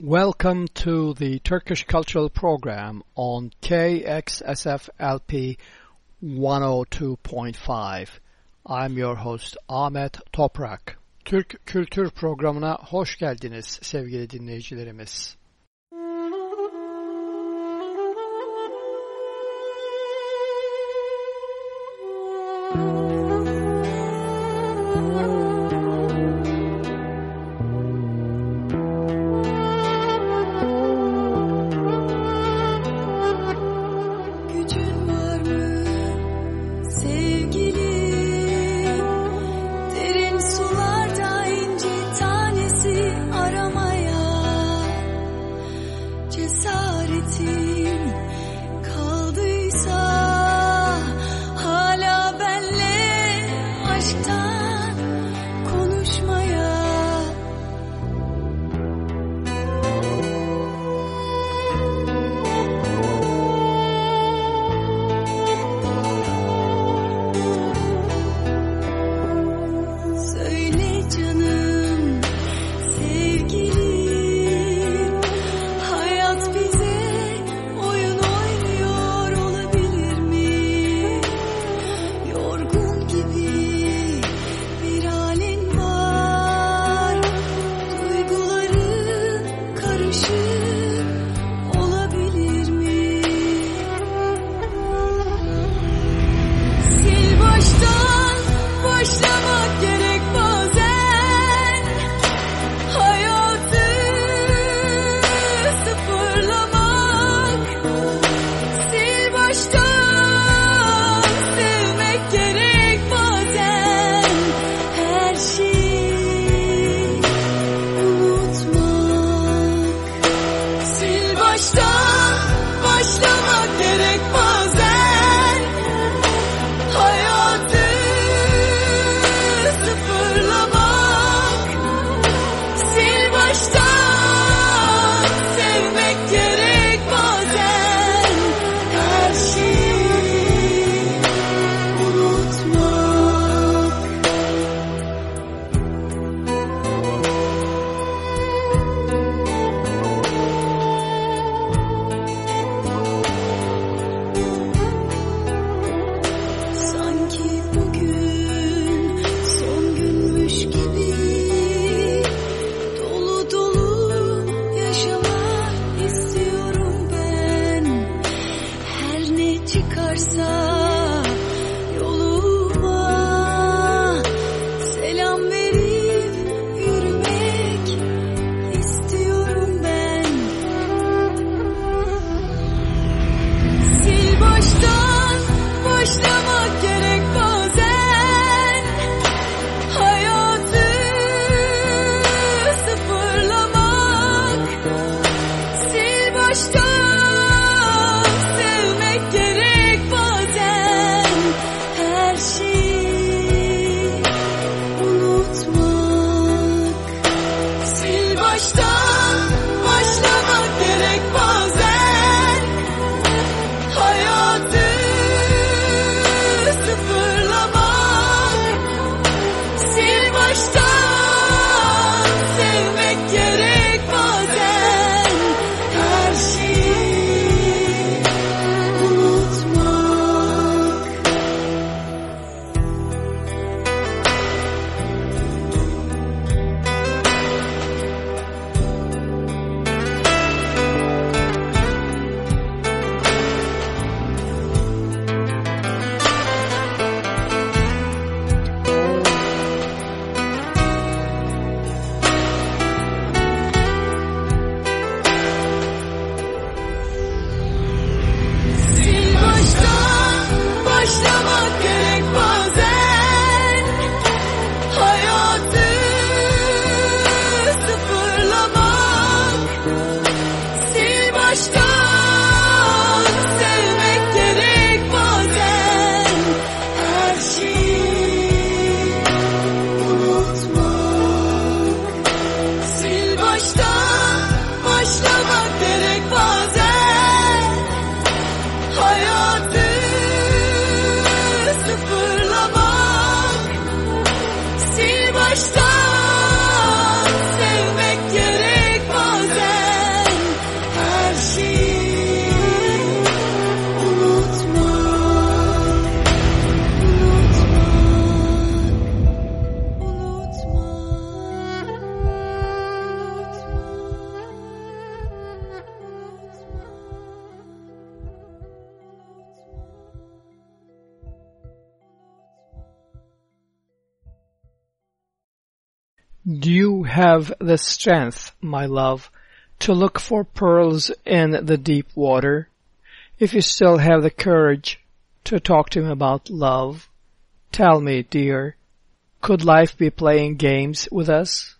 Welcome to the Turkish Cultural Program on KXSFLP 102.5. I'm your host Ahmet Toprak. Türk Kültür Programı'na hoş geldiniz sevgili dinleyicilerimiz. Strength, my love, to look for pearls in the deep water? If you still have the courage to talk to me about love, tell me, dear, could life be playing games with us?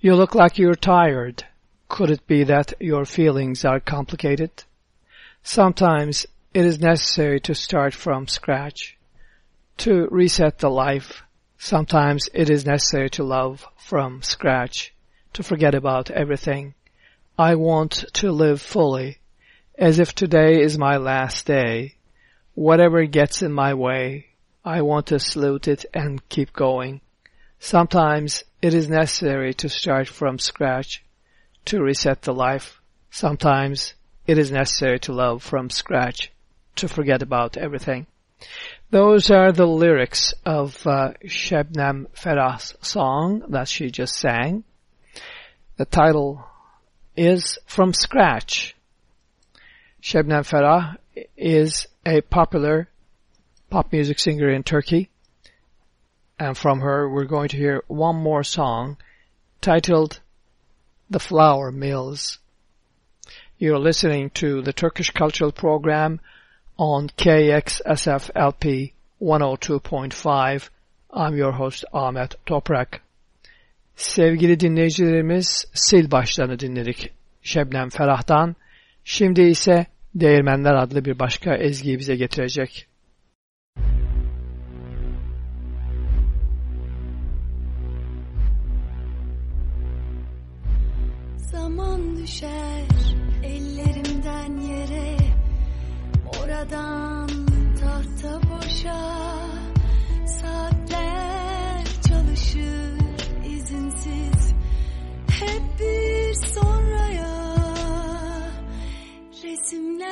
You look like you're tired. Could it be that your feelings are complicated? Sometimes it is necessary to start from scratch, to reset the life. Sometimes it is necessary to love from scratch, to forget about everything. I want to live fully, as if today is my last day. Whatever gets in my way, I want to salute it and keep going. Sometimes it is necessary to start from scratch, to reset the life. Sometimes it is necessary to love from scratch, to forget about everything. Those are the lyrics of uh, Şebnem Ferah's song that she just sang. The title is From Scratch. Şebnem Ferah is a popular pop music singer in Turkey. And from her we're going to hear one more song titled The Flour Mills. You're listening to the Turkish Cultural Program on KXSFLP 102.5. I'm your host Ahmet Toprak. Sevgili dinleyicilerimiz sil başlarını dinledik Şebnem Ferah'tan. Şimdi ise Değirmenler adlı bir başka ezgiyi bize getirecek. Zaman düşer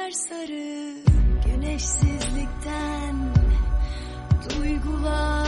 Resimler sarı güneşsizlikten Duygular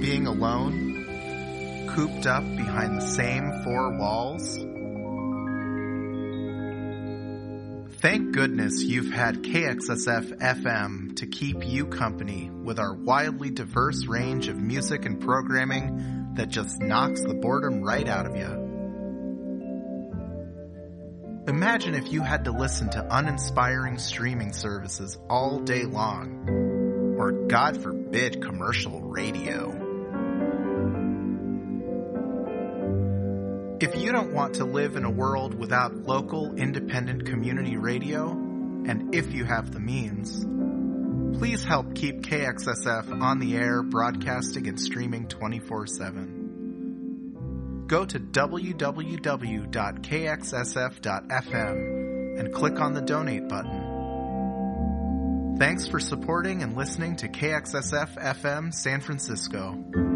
being alone? Cooped up behind the same four walls? Thank goodness you've had KXSF FM to keep you company with our wildly diverse range of music and programming that just knocks the boredom right out of you. Imagine if you had to listen to uninspiring streaming services all day long, or God forbid commercial radio. If you don't want to live in a world without local independent community radio, and if you have the means, please help keep KXSF on the air, broadcasting and streaming 24 7. Go to www.kxsf.fm and click on the donate button. Thanks for supporting and listening to KXSF FM San Francisco.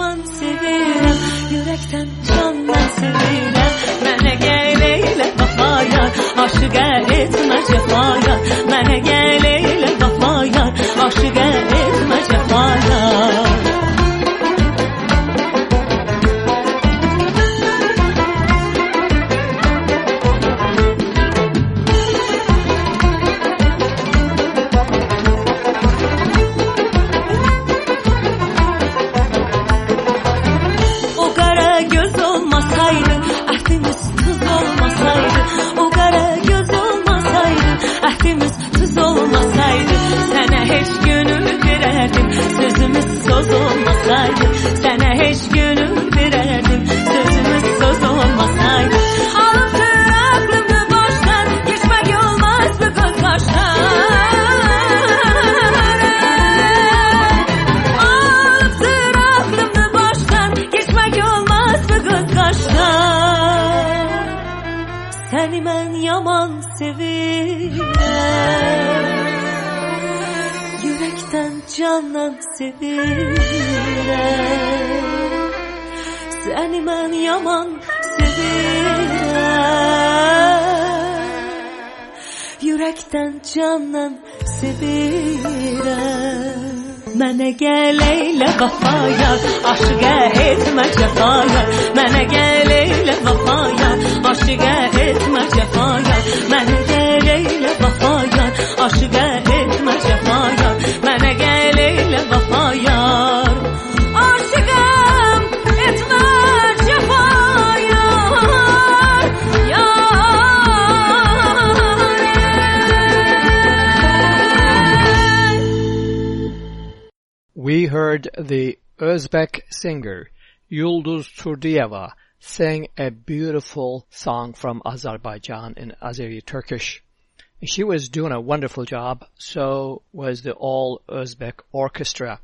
Mən yaman sevirəm Yürekten candan sevirəm Mənə gəl eylə vəfayar Aşıqə etmə cəfayar Mənə gəl eylə vəfayar Aşıqə etmə Mənə gəl eylə vəfaya, aşıqə etmə cəfaya. Mənə the Uzbek singer Yulduz Turdiyeva sang a beautiful song from Azerbaijan in Azeri Turkish. She was doing a wonderful job, so was the All Uzbek Orchestra.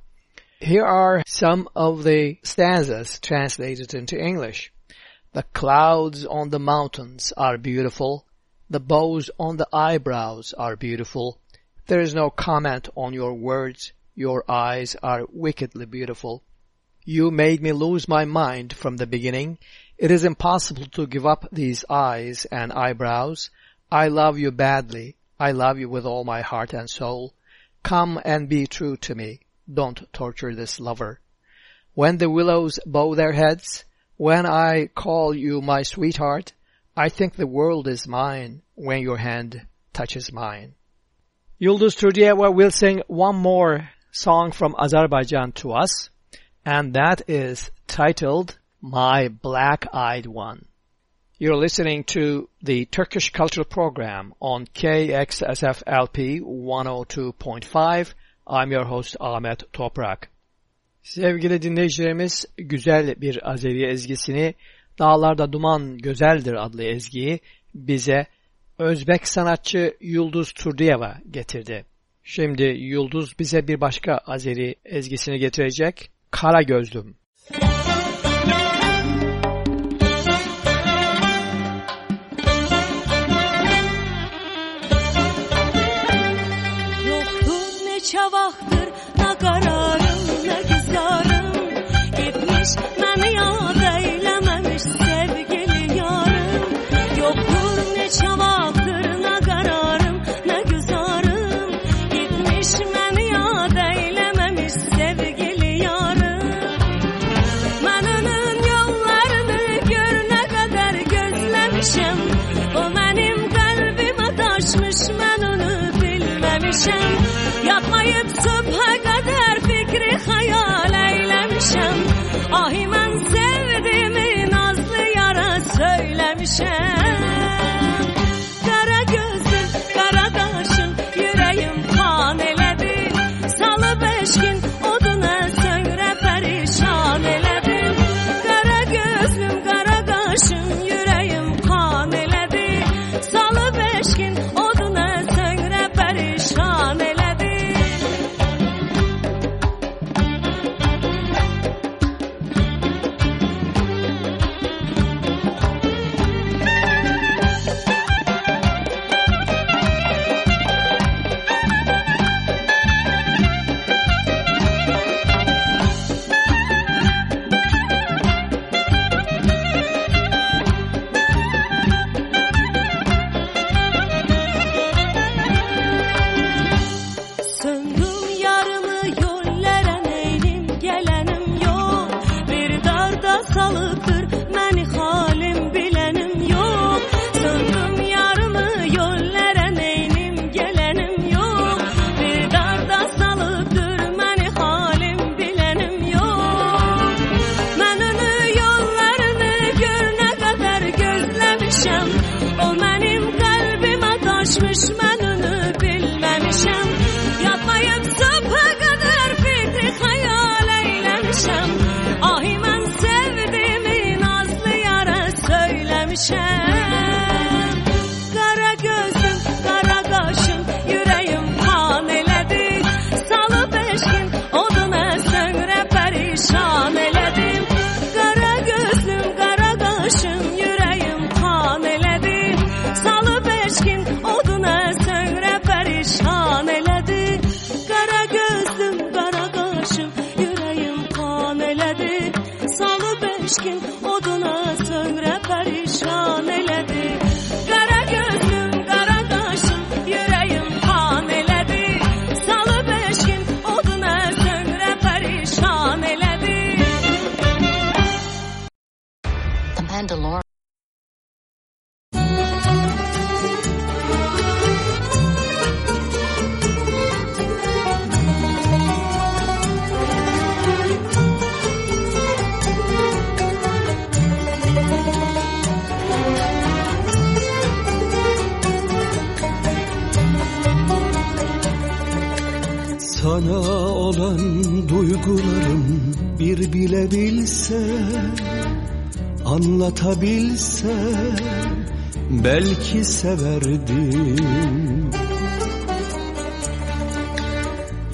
Here are some of the stanzas translated into English. The clouds on the mountains are beautiful. The bows on the eyebrows are beautiful. There is no comment on your words. Your eyes are wickedly beautiful. You made me lose my mind from the beginning. It is impossible to give up these eyes and eyebrows. I love you badly. I love you with all my heart and soul. Come and be true to me. Don't torture this lover. When the willows bow their heads, when I call you my sweetheart, I think the world is mine when your hand touches mine. Yıldız will sing one more song from Azerbaijan to us, and that is titled My Black-Eyed One. You're listening to the Turkish Cultural Program on KXSFLP 102.5. I'm your host Ahmet Toprak. Sevgili dinleyicilerimiz güzel bir Azeri ezgisini Dağlarda Duman Gözeldir adlı ezgiyi bize Özbek sanatçı Yulduz Turdiyeva getirdi. Şimdi Yulduz bize bir başka Azeri ezgisini getirecek. Kara Gözlüm. Belki severdim.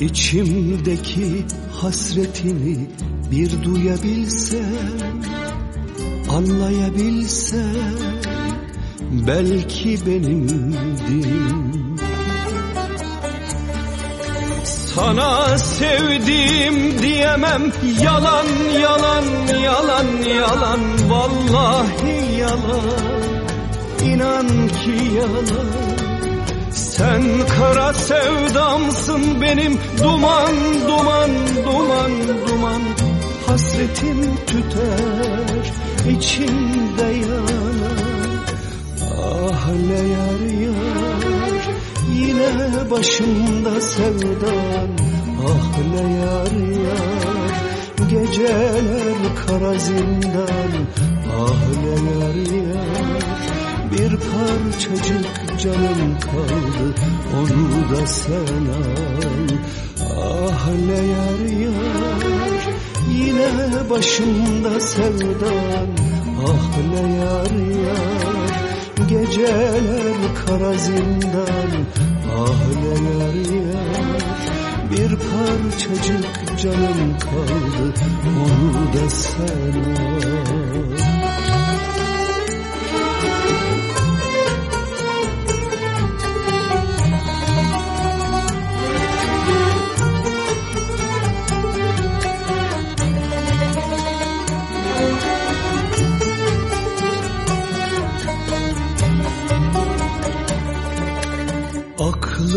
İçimdeki hasretini bir duyabilsem Anlayabilsem belki benimdim. Sana sevdim diyemem yalan yalan yalan yalan vallahi yalan inan ki yalan. Sen kara sevdamsın benim. Duman duman duman duman. Hasretim tüter içimde yanar. Ah ne yar yar yine başımda sevdan. Ah ne yar yar geceler kara zindan. Ah ne yar yar bir parçacık canım kaldı onu da sen al ah ne yar yar yine başımda sevdan. Ah ne yar yar geceler kara zindan. Ah ne yar yar bir parçacık canım kaldı onu da sen al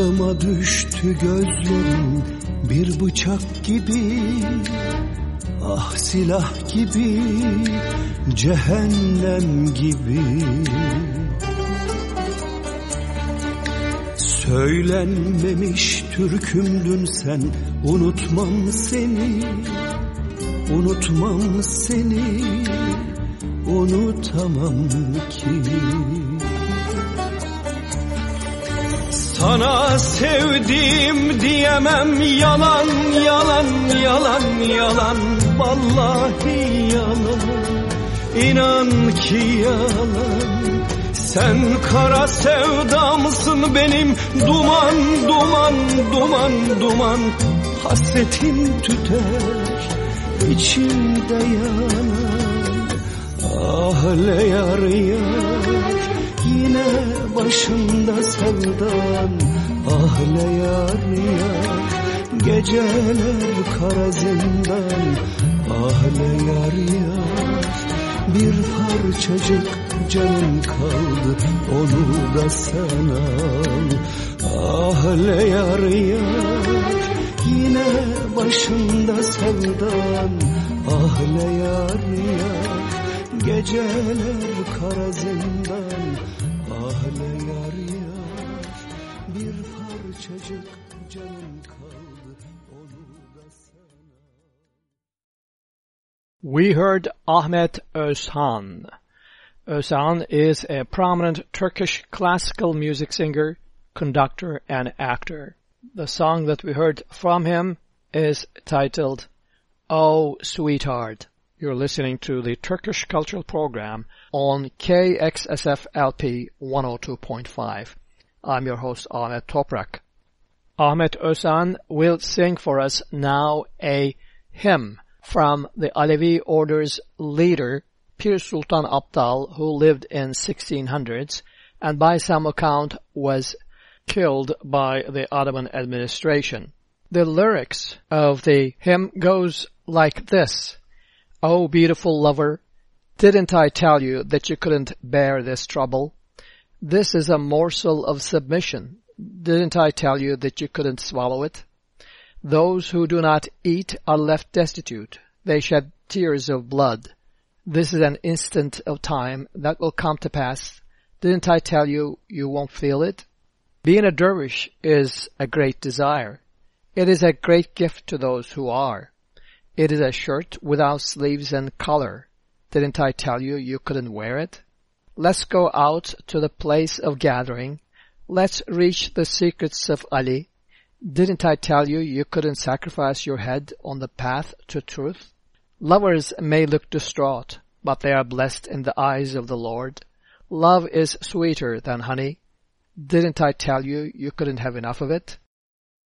Aklıma düştü gözlerin bir bıçak gibi. Ah silah gibi cehennem gibi. Söylenmemiş türkümdün sen unutmam seni Unutmam seni unutamam ki Sana sevdim diyemem. Yalan yalan yalan yalan. Vallahi yalan. İnan ki yalan. Sen kara sevdamsın benim. Duman duman duman duman. Hasretin tüter içimde yanar. Ah ne yar yar yine başımda sevdan. Ah ne yar geceler kara zindan. Ah ne yar bir parçacık canım kaldı onu da sen al. Ah ne yar yine başımda sevdan. Ah ne yar yar geceler kara zindan canım kaldı onu da sen We heard Ahmet Özhan. Özhan is a prominent Turkish classical music singer, conductor, and actor. The song that we heard from him is titled Oh Sweetheart. You're listening to the Turkish Cultural Program on KXSF LP 102.5. I'm your host Ahmet Toprak. Ahmet Özhan will sing for us now a hymn from the Alevi order's leader, Pir Sultan Abdal, who lived in 1600s and by some account was killed by the Ottoman administration. The lyrics of the hymn goes like this. Oh beautiful lover, didn't I tell you that you couldn't bear this trouble? This is a morsel of submission. Didn't I tell you that you couldn't swallow it? Those who do not eat are left destitute. They shed tears of blood. This is an instant of time that will come to pass. Didn't I tell you you won't feel it? Being a dervish is a great desire. It is a great gift to those who are. It is a shirt without sleeves and collar. Didn't I tell you you couldn't wear it? Let's go out to the place of gathering. Let's reach the secrets of Ali. Didn't I tell you you couldn't sacrifice your head on the path to truth? Lovers may look distraught, but they are blessed in the eyes of the Lord. Love is sweeter than honey. Didn't I tell you you couldn't have enough of it?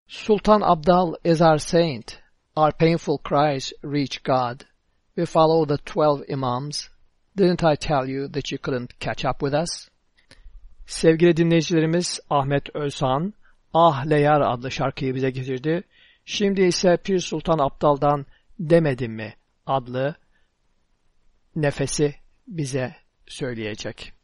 Sultan Abdal is our saint. Our painful cries reach God. We follow the twelve imams. Didn't I tell you that you couldn't catch up with us? Sevgili dinleyicilerimiz Ahmet Özhan, Ah Leyar adlı şarkıyı bize getirdi. Şimdi ise Pir Sultan Abdal'dan Demedim mi adlı nefesi bize söyleyecek.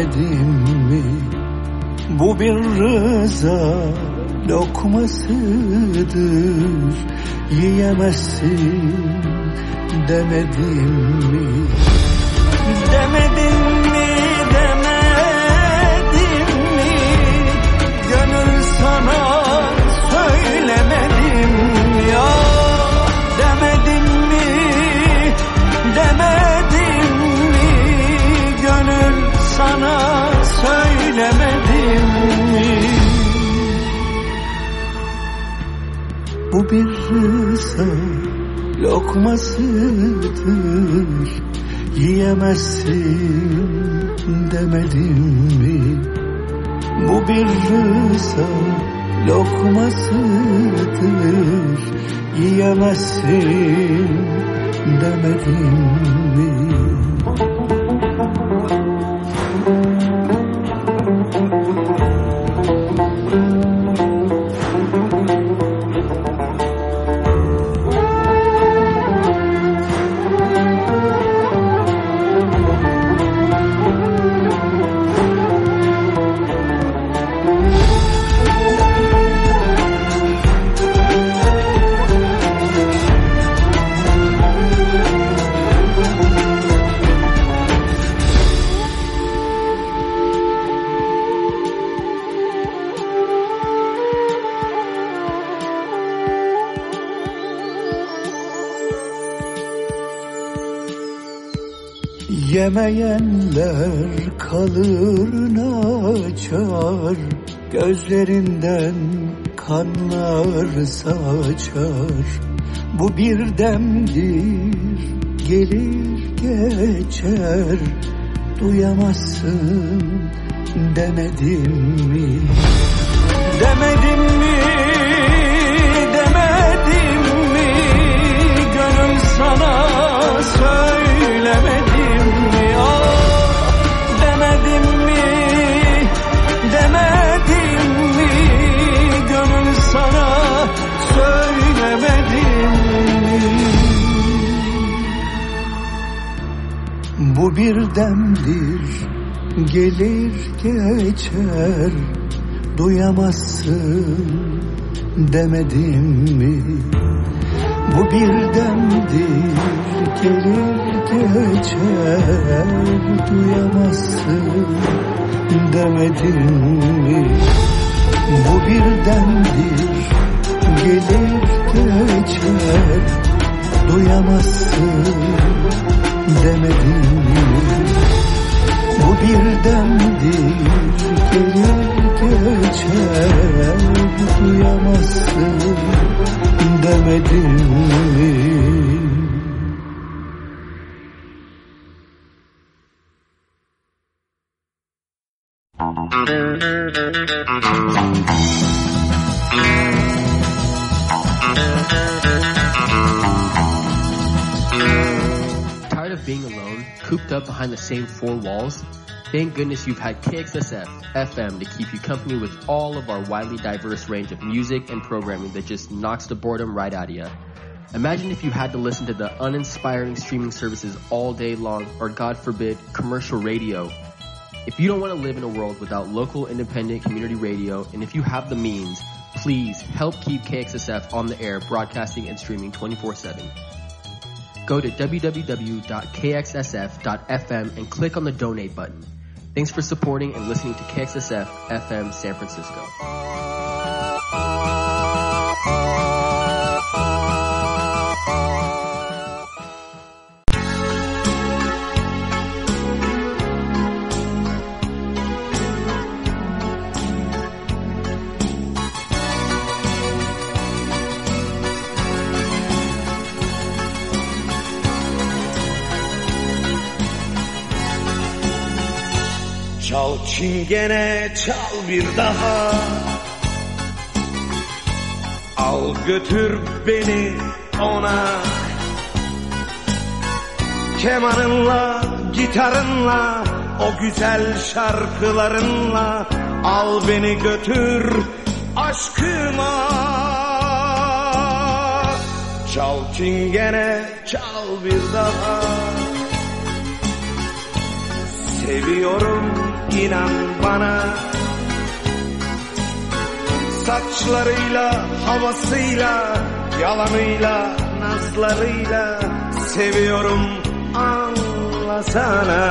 Demedim mi? Bu bir rıza lokmasıdır yiyemezsin? Demedim mi demedim Bu bir rıza lokmasıdır. Yiyemezsin demedim mi? Bu bir rıza lokmasıdır. Yiyemezsin demedim mi Yemeyenler kalırına açar Gözlerinden kanlar saçar Bu bir demdir gelir geçer Duyamazsın demedim mi? Demedim mi? Demedim mi? Gönül sana söylemedim Bu bir demdir gelir geçer duyamazsın demedim mi? Bu bir demdir gelir geçer duyamazsın demedim mi? Bu bir demdir gelir geçer duyamazsın demedim. Bu birdendir gelir geçer Duyamazsın demedim. Behind the same four walls? Thank goodness you've had KXSF FM to keep you company with all of our widely diverse range of music and programming that just knocks the boredom right out of you. Imagine if you had to listen to the uninspiring streaming services all day long, or God forbid, commercial radio. If you don't want to live in a world without local independent community radio, and if you have the means, please help keep KXSF on the air, broadcasting and streaming 24-7 go to www.kxsf.fm and click on the donate button. Thanks for supporting and listening to KXSF FM San Francisco. Çingene çal bir daha? Al götür beni ona. Kemanınla, gitarınla O güzel şarkılarınla Al beni götür aşkıma. Çal çingene çal bir daha. Seviyorum inan bana. Saçlarıyla, havasıyla, yalanıyla, nazlarıyla Seviyorum anlasana.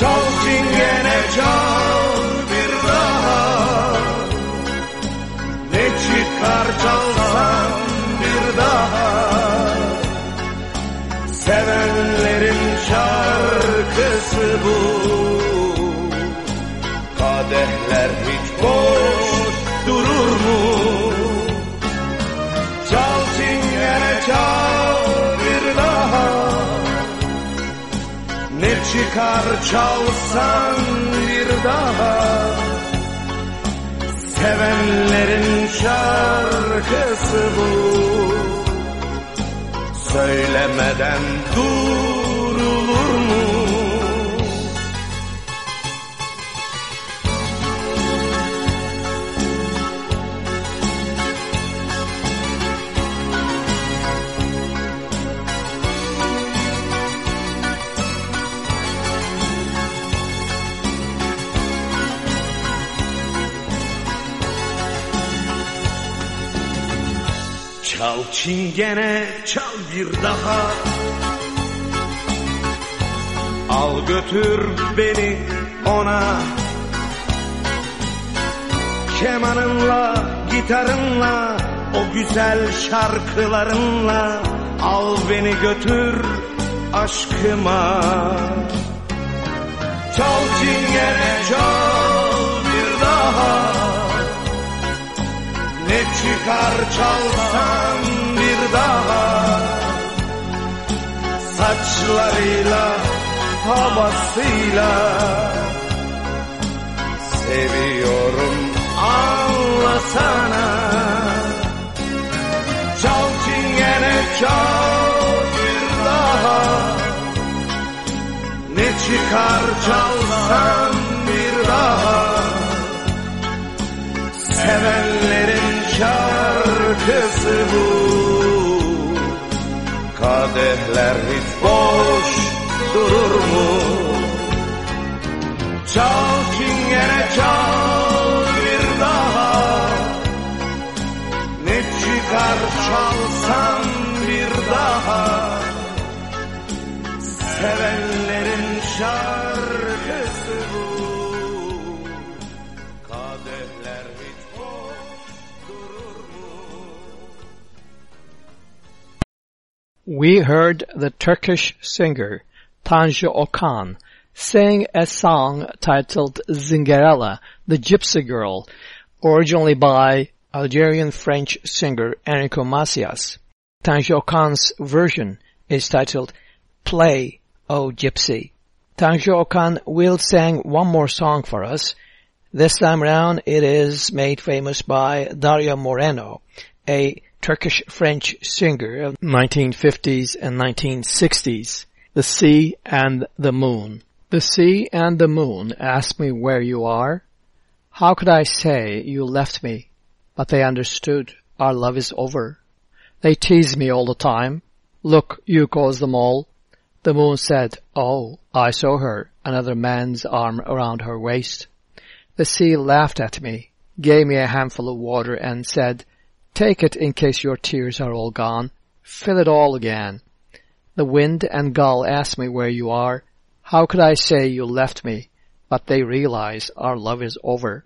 Çal çingene çal bir daha. Ne çıkar çalsan bir daha. Sevenlerin şarkısı bu. Kadehler hiç boş durur mu? Çal çingene çal bir daha. Ne çıkar çalsan bir daha. Sevenlerin şarkısı bu. Söylemeden durulur Çal çingene çal bir daha. Al götür beni ona. Kemanınla, gitarınla O güzel şarkılarınla Al beni götür aşkıma. Çal çingene çal bir daha ne çıkar çalsan bir daha? Saçlarıyla, havasıyla Seviyorum anlasana. Çal çingene çal bir daha. Ne çıkar çalsan bir daha? Sevenlerin şarkısı bu. Kadehler hiç boş durur mu? Çal çingene çal bir daha. Ne çıkar çalsan bir daha. Sevenlerin şarkısı We heard the Turkish singer Tanju Okan sang a song titled Zingarella, the Gypsy Girl, originally by Algerian French singer Enrico Macias. Tanju Okan's version is titled Play, O Gypsy. Tanju Okan will sing one more song for us. This time around it is made famous by Dario Moreno, a Turkish-French singer of 1950s and 1960s. The Sea and the Moon. The sea and the moon ask me where you are. How could I say you left me? But they understood our love is over. They tease me all the time. Look, you caused them all. The moon said, Oh, I saw her, another man's arm around her waist. The sea laughed at me, gave me a handful of water and said, Take it in case your tears are all gone. Fill it all again. The wind and gull ask me where you are. How could I say you left me? But they realize our love is over.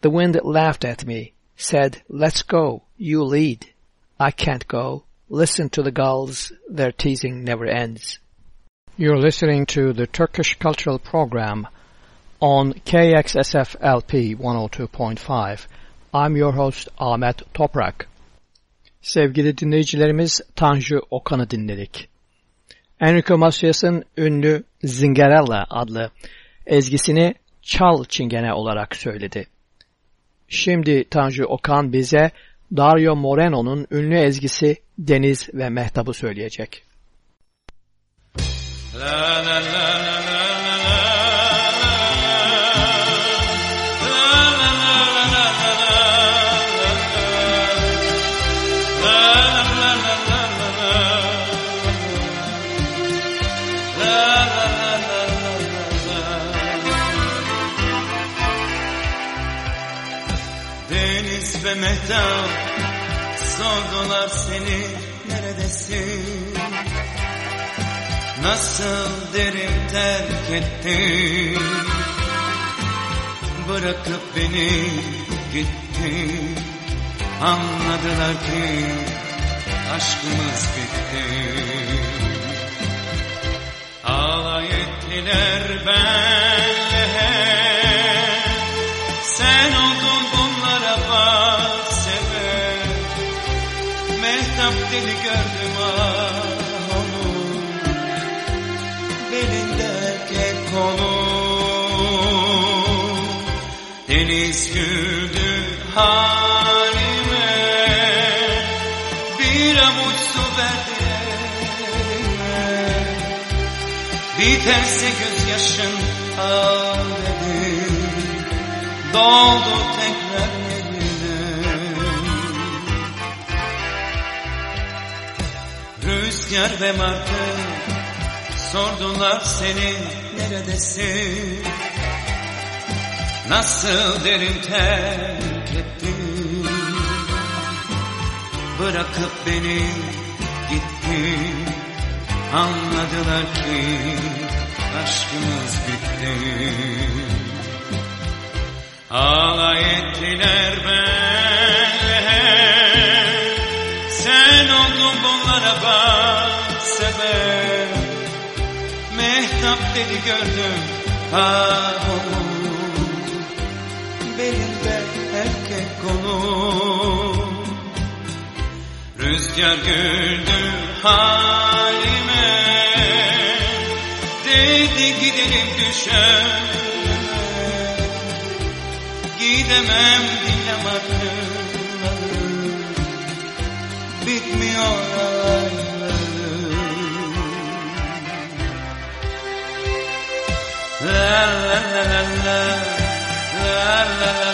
The wind laughed at me, said, let's go, you lead. I can't go. Listen to the gulls, their teasing never ends. You're listening to the Turkish Cultural Program on KXSF LP 102.5. I'm your host Ahmet Toprak. Sevgili dinleyicilerimiz Tanju Okan'ı dinledik. Enrico Macias'ın ünlü Zingarella adlı ezgisini çal çingene olarak söyledi. Şimdi Tanju Okan bize Dario Moreno'nun ünlü ezgisi Deniz ve Mehtap'ı söyleyecek. Deniz ve mehtap sordular seni neredesin? Nasıl derim terk ettin? Bırakıp beni gittin. Anladılar ki aşkımız bitti. Alay ettiler benle hep. Sen oldun bunlara bak sebep. Mehtap deli gördüm ah onu. Belinde kek kolu. Deniz güldü halime. Bir avuç su verdi elime. Biterse gözyaşın dedi Doldu tekrar yerine. Rüzgar ve martı sordular seni neredesin? Nasıl derin terk ettin? Bırakıp beni gittin. Anladılar ki aşkımız bitti Alay ettiler benle. Sen oldun bunlara bak sebep Mehtap dedi gördüm ah onu Belinde erkek kolu Rüzgar güldü halime. Dedi gidelim düşer Gidemem dinlem akılları Bitmiyor la la la la La la la la la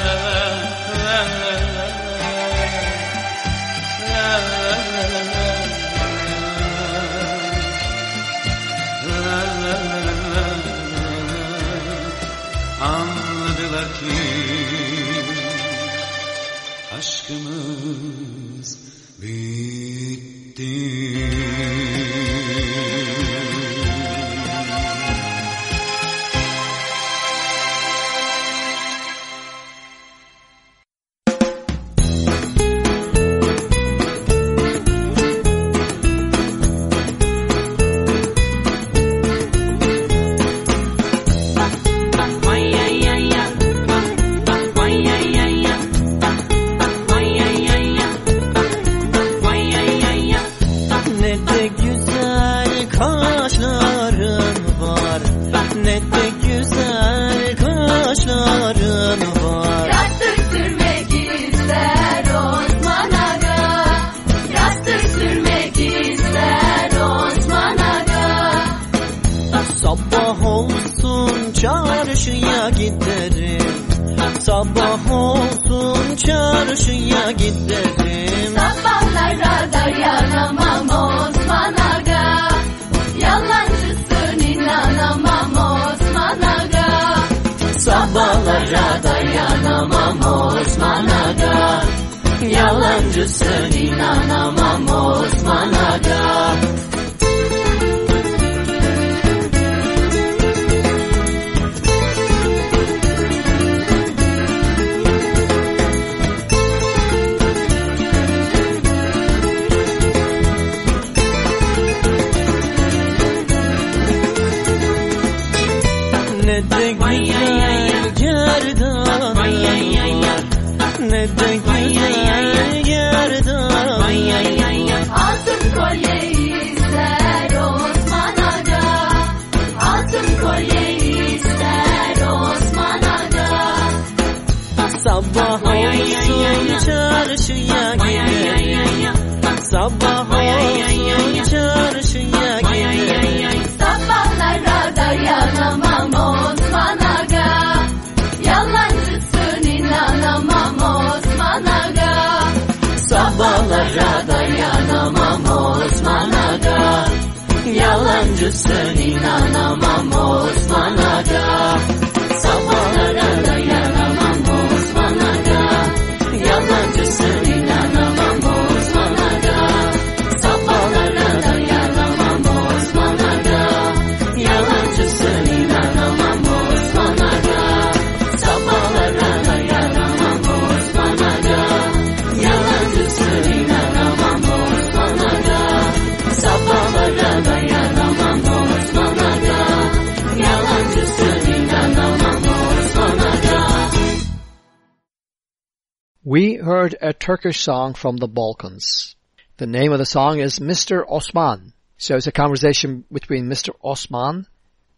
song from the Balkans. The name of the song is Mr. Osman. So it's a conversation between Mr. Osman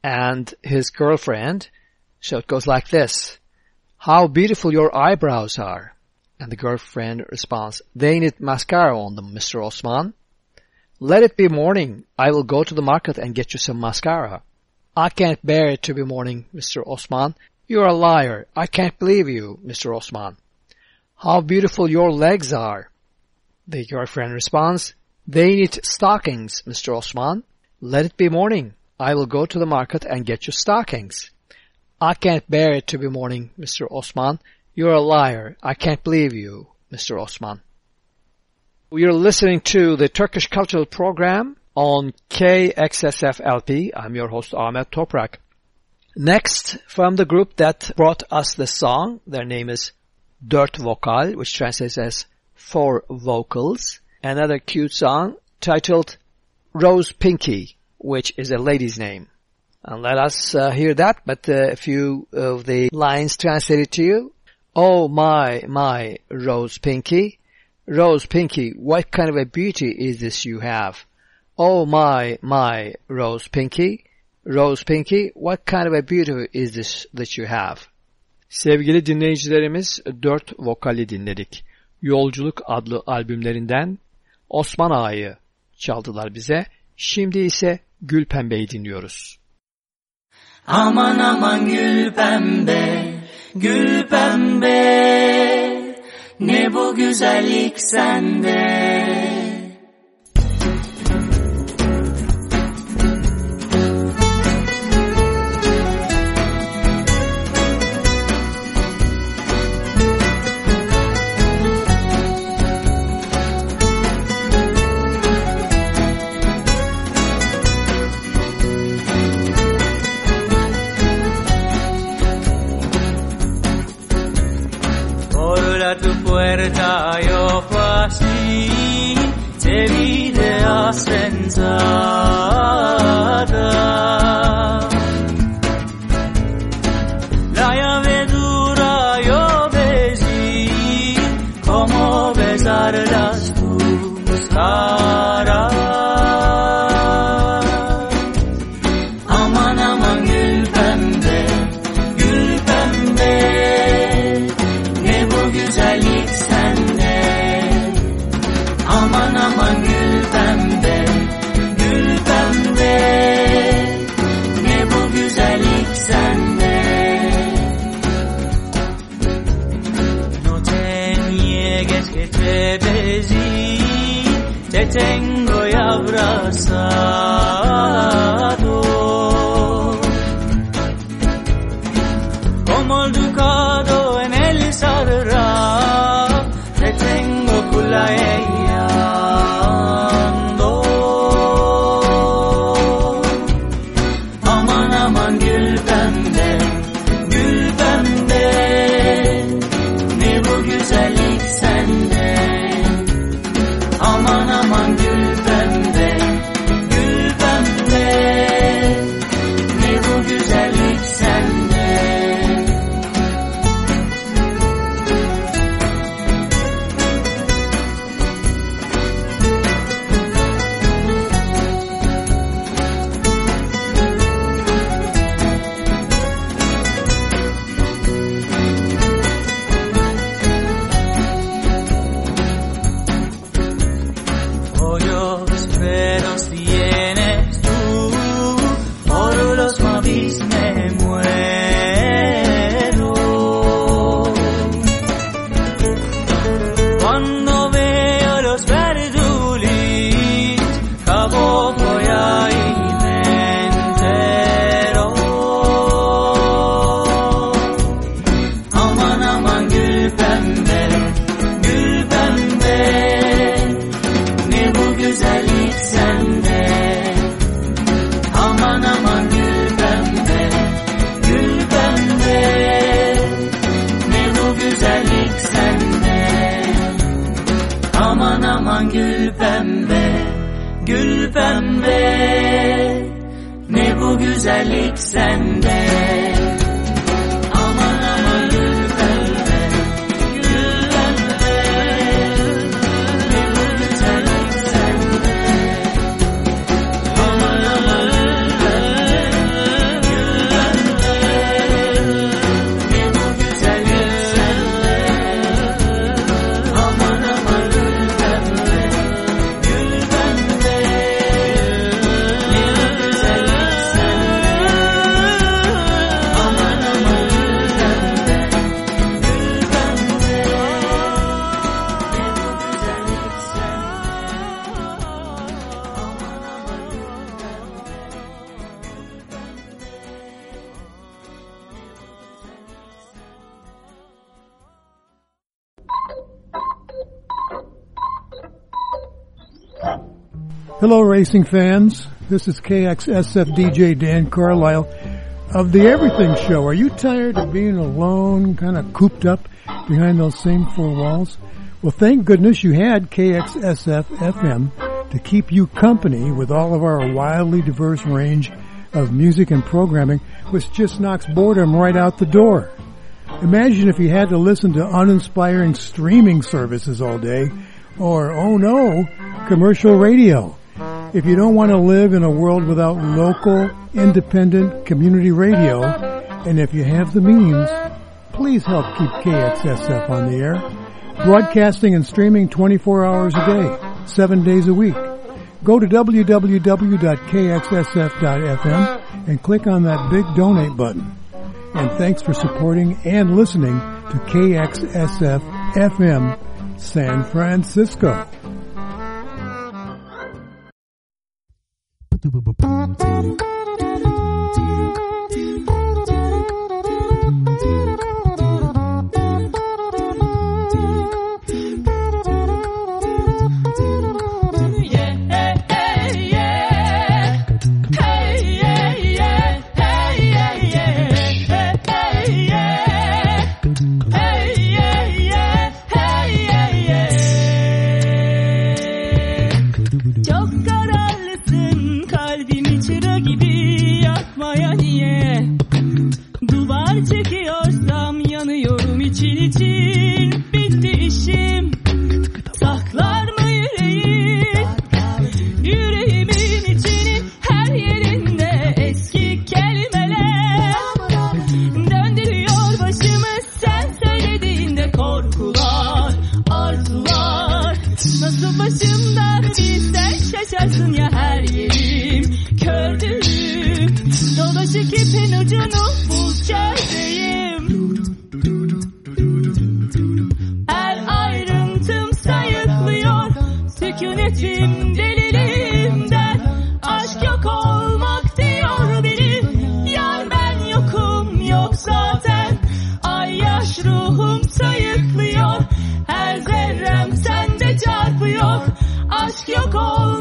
and his girlfriend. So it goes like this. How beautiful your eyebrows are. And the girlfriend responds, they need mascara on them, Mr. Osman. Let it be morning. I will go to the market and get you some mascara. I can't bear it to be morning, Mr. Osman. You're a liar. I can't believe you, Mr. Osman. How beautiful your legs are. The girlfriend responds, They need stockings, Mr. Osman. Let it be morning. I will go to the market and get you stockings. I can't bear it to be morning, Mr. Osman. You're a liar. I can't believe you, Mr. Osman. You're listening to the Turkish Cultural Program on KXSFLP. I'm your host Ahmet Toprak. Next, from the group that brought us the song, their name is Dört Vokal, which translates as Four Vocals. Another cute song titled Rose Pinky, which is a lady's name. And let us uh, hear that, but uh, a few of the lines translated to you. Oh my, my, Rose Pinky. Rose Pinky, what kind of a beauty is this you have? Oh my, my, Rose Pinky. Rose Pinky, what kind of a beauty is this that you have? Sevgili dinleyicilerimiz dört vokali dinledik. Yolculuk adlı albümlerinden Osman Ağa'yı çaldılar bize. Şimdi ise Gül Pembe'yi dinliyoruz. Aman aman gül pembe, gül pembe Ne bu güzellik sende lost and other. Te Hello, racing fans. This is KXSF DJ Dan Carlisle of the Everything Show. Are you tired of being alone, kind of cooped up behind those same four walls? Well, thank goodness you had KXSF FM to keep you company with all of our wildly diverse range of music and programming, which just knocks boredom right out the door. Imagine if you had to listen to uninspiring streaming services all day, or, oh no, commercial radio. If you don't want to live in a world without local, independent community radio, and if you have the means, please help keep KXSF on the air. Broadcasting and streaming 24 hours a day, 7 days a week. Go to www.kxsf.fm and click on that big donate button. And thanks for supporting and listening to KXSF FM San Francisco. Çok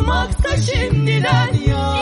yaşamaksa şimdiden ya.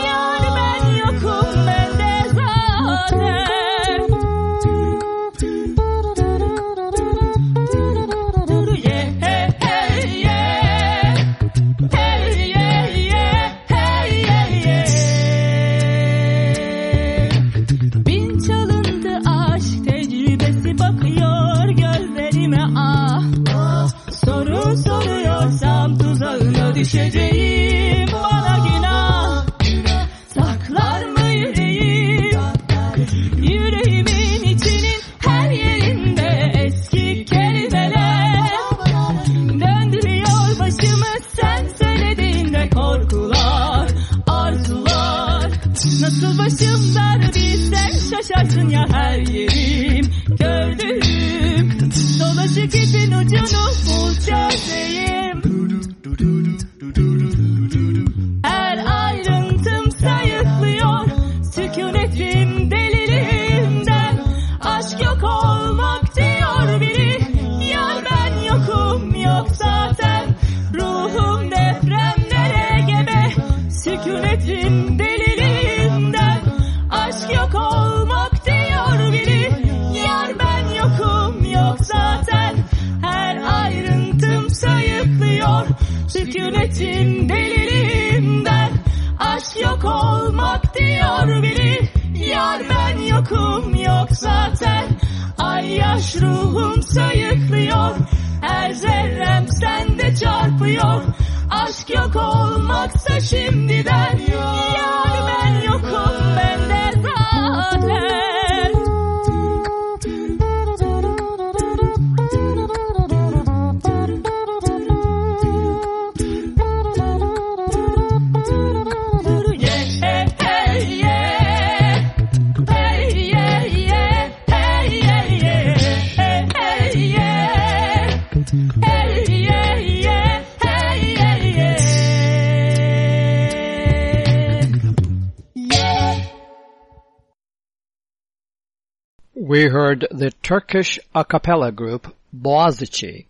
Turkish a cappella group Boğaziçi.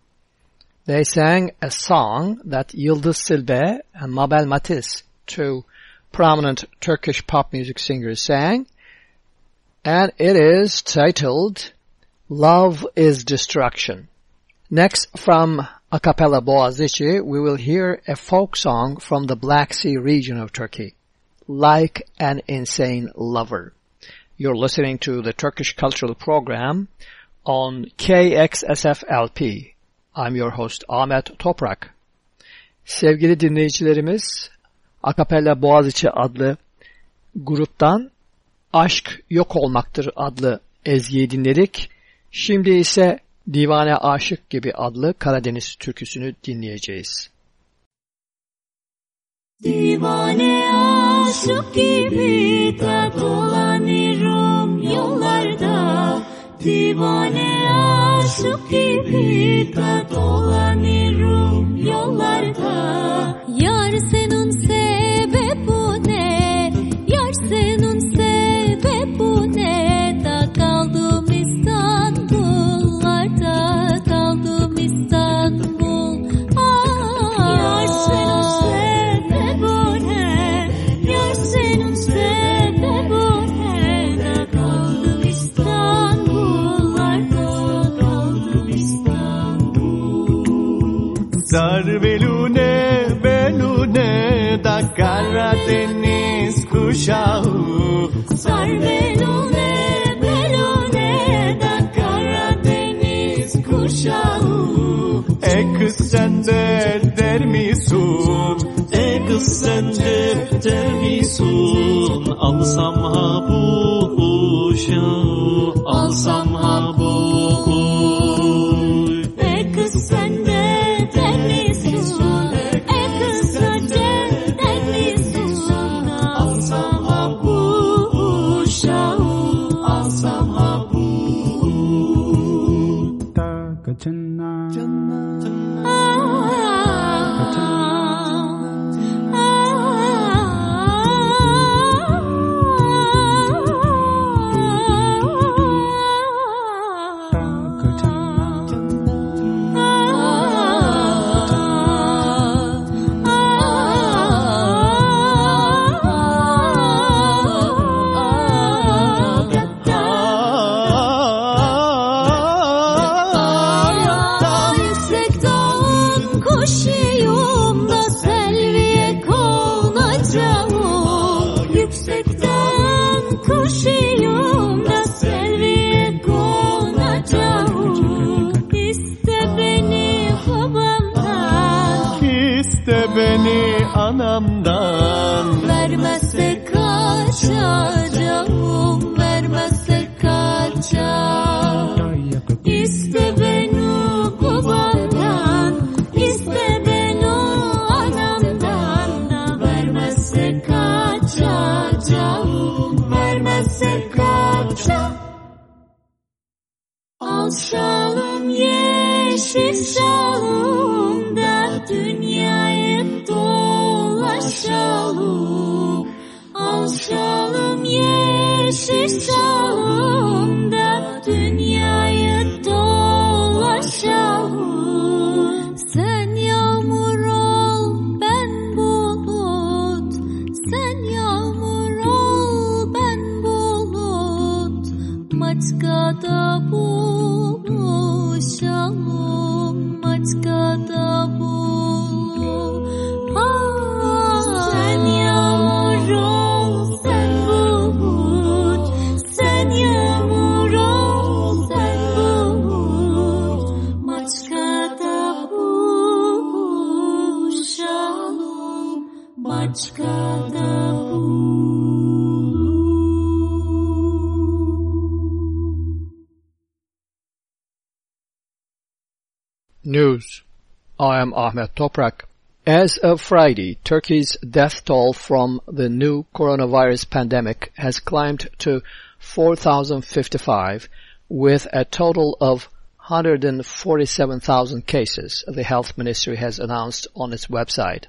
They sang a song that Yıldız Tilbe and Mabel Matiz, two prominent Turkish pop music singers sang, and it is titled Love is Destruction. Next from a cappella Boğaziçi, we will hear a folk song from the Black Sea region of Turkey, Like an Insane Lover. You're listening to the Turkish Cultural Program on KXSFLP. I'm your host Ahmet Toprak. Sevgili dinleyicilerimiz, Akapella Boğaziçi adlı gruptan Aşk Yok Olmaktır adlı ezgiyi dinledik. Şimdi ise Divane Aşık gibi adlı Karadeniz türküsünü dinleyeceğiz. Divane aşık gibi de dolanıyorum yollarda. Divane aşık gibi de dolanıyorum yollarda. Yar senin sebebu Kuşağı. Sar belune belune da Karadeniz kuşağı. E kız sen de der misun E kız sen defter misun Alsam ha bu uşağı Alsam ha bu ta ka 家 News. I am Ahmet Toprak. As of Friday, Turkey's death toll from the new coronavirus pandemic has climbed to 4,055 with a total of 147,000 cases, the health ministry has announced on its website.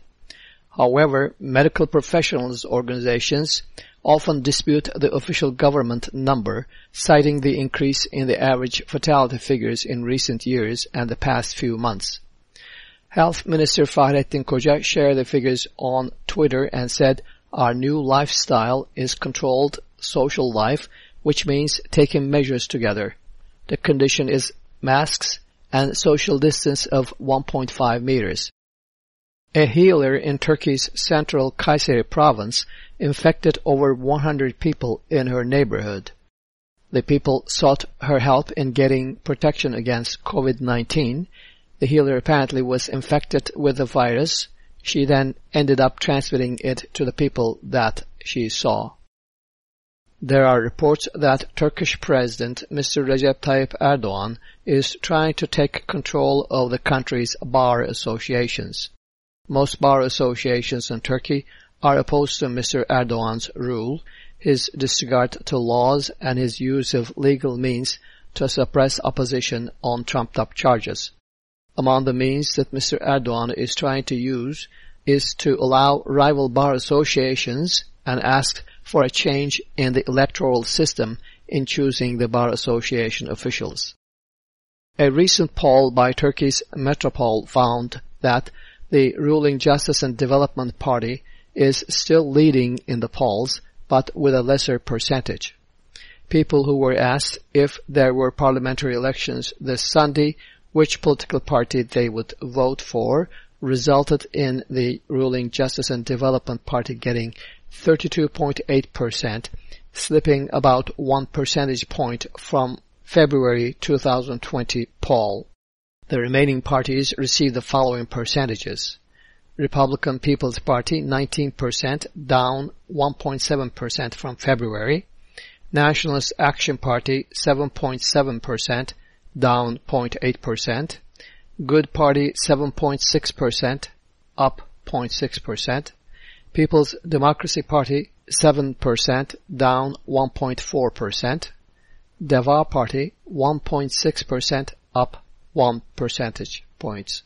However, medical professionals organizations often dispute the official government number, citing the increase in the average fatality figures in recent years and the past few months. Health Minister Fahrettin Koca shared the figures on Twitter and said, our new lifestyle is controlled social life, which means taking measures together. The condition is masks and social distance of 1.5 meters. A healer in Turkey's central Kayseri province infected over 100 people in her neighborhood. The people sought her help in getting protection against COVID-19. The healer apparently was infected with the virus. She then ended up transmitting it to the people that she saw. There are reports that Turkish President Mr. Recep Tayyip Erdogan is trying to take control of the country's bar associations. Most bar associations in Turkey are opposed to Mr. Erdogan's rule, his disregard to laws, and his use of legal means to suppress opposition on trumped-up charges. Among the means that Mr. Erdogan is trying to use is to allow rival bar associations and ask for a change in the electoral system in choosing the bar association officials. A recent poll by Turkey's Metropol found that the ruling Justice and Development Party is still leading in the polls, but with a lesser percentage. People who were asked if there were parliamentary elections this Sunday, which political party they would vote for, resulted in the ruling Justice and Development Party getting 32.8%, slipping about one percentage point from February 2020 poll. The remaining parties received the following percentages. Republican People's Party 19%, down 1.7% from February. Nationalist Action Party 7.7%, down 0.8%. Good Party 7.6%, up 0.6%. People's Democracy Party 7%, down 1.4%. Deva Party 1.6%, up 1 percentage points.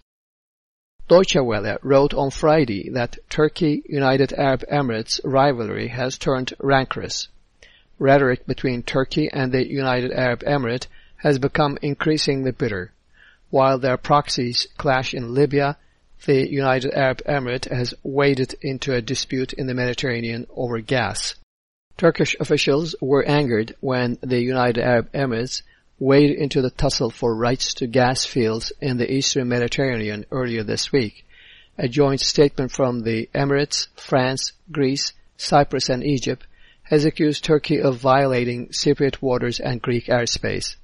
Deutsche Welle wrote on Friday that Turkey-United Arab Emirates rivalry has turned rancorous. Rhetoric between Turkey and the United Arab Emirate has become increasingly bitter. While their proxies clash in Libya, the United Arab Emirate has waded into a dispute in the Mediterranean over gas. Turkish officials were angered when the United Arab Emirates wade into the tussle for rights to gas fields in the eastern Mediterranean earlier this week. A joint statement from the Emirates, France, Greece, Cyprus and Egypt has accused Turkey of violating Cypriot waters and Greek airspace.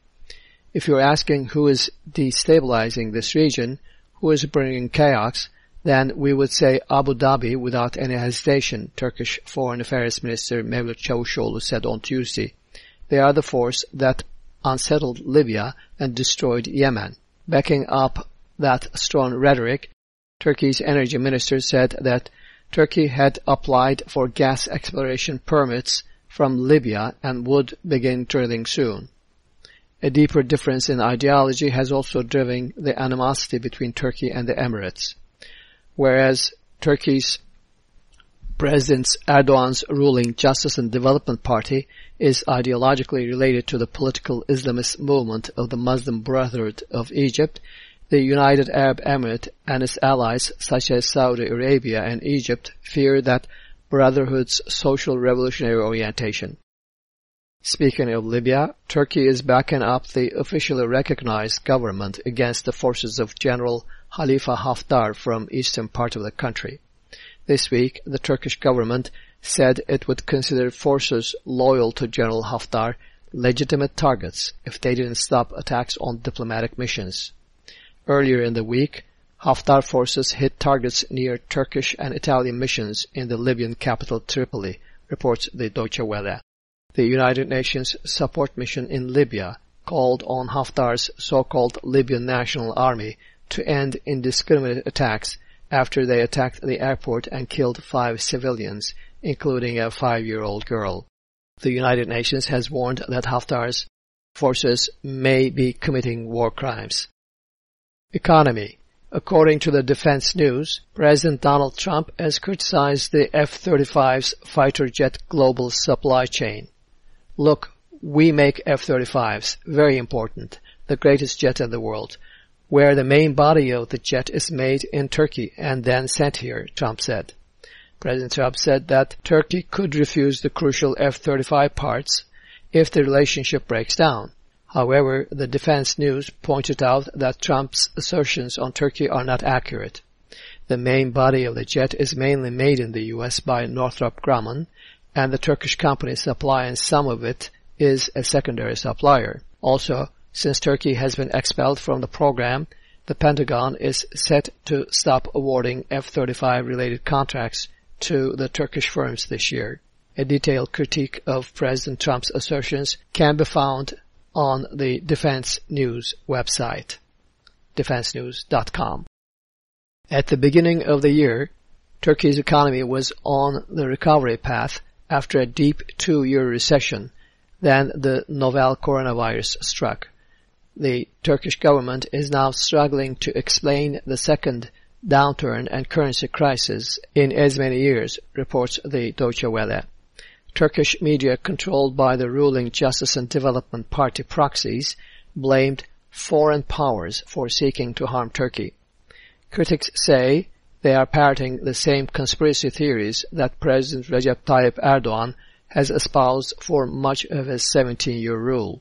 If you're asking who is destabilizing this region, who is bringing chaos, then we would say Abu Dhabi without any hesitation, Turkish Foreign Affairs Minister Mevlut Çavuşoğlu said on Tuesday. They are the force that unsettled Libya and destroyed Yemen. Backing up that strong rhetoric, Turkey's energy minister said that Turkey had applied for gas exploration permits from Libya and would begin drilling soon. A deeper difference in ideology has also driven the animosity between Turkey and the Emirates. Whereas Turkey's President Erdogan's ruling Justice and Development Party is ideologically related to the political Islamist movement of the Muslim Brotherhood of Egypt, the United Arab Emirates and its allies such as Saudi Arabia and Egypt fear that Brotherhood's social revolutionary orientation. Speaking of Libya, Turkey is backing up the officially recognized government against the forces of General Khalifa Haftar from eastern part of the country. This week, the Turkish government said it would consider forces loyal to General Haftar legitimate targets if they didn't stop attacks on diplomatic missions. Earlier in the week, Haftar forces hit targets near Turkish and Italian missions in the Libyan capital Tripoli, reports the Deutsche Welle. The United Nations support mission in Libya called on Haftar's so-called Libyan National Army to end indiscriminate attacks after they attacked the airport and killed five civilians, including a five-year-old girl. The United Nations has warned that Haftar's forces may be committing war crimes. Economy According to the Defense News, President Donald Trump has criticized the F-35's fighter jet global supply chain. Look, we make F-35s, very important, the greatest jet in the world where the main body of the jet is made in Turkey and then sent here, Trump said. President Trump said that Turkey could refuse the crucial F-35 parts if the relationship breaks down. However, the defense news pointed out that Trump's assertions on Turkey are not accurate. The main body of the jet is mainly made in the U.S. by Northrop Grumman, and the Turkish company supplying some of it is a secondary supplier. Also, since Turkey has been expelled from the program, the Pentagon is set to stop awarding F-35 related contracts to the Turkish firms this year. A detailed critique of President Trump's assertions can be found on the Defense News website, defensenews.com. At the beginning of the year, Turkey's economy was on the recovery path after a deep two-year recession. Then the novel coronavirus struck the Turkish government is now struggling to explain the second downturn and currency crisis in as many years, reports the Deutsche Welle. Turkish media controlled by the ruling Justice and Development Party proxies blamed foreign powers for seeking to harm Turkey. Critics say they are parroting the same conspiracy theories that President Recep Tayyip Erdogan has espoused for much of his 17-year rule.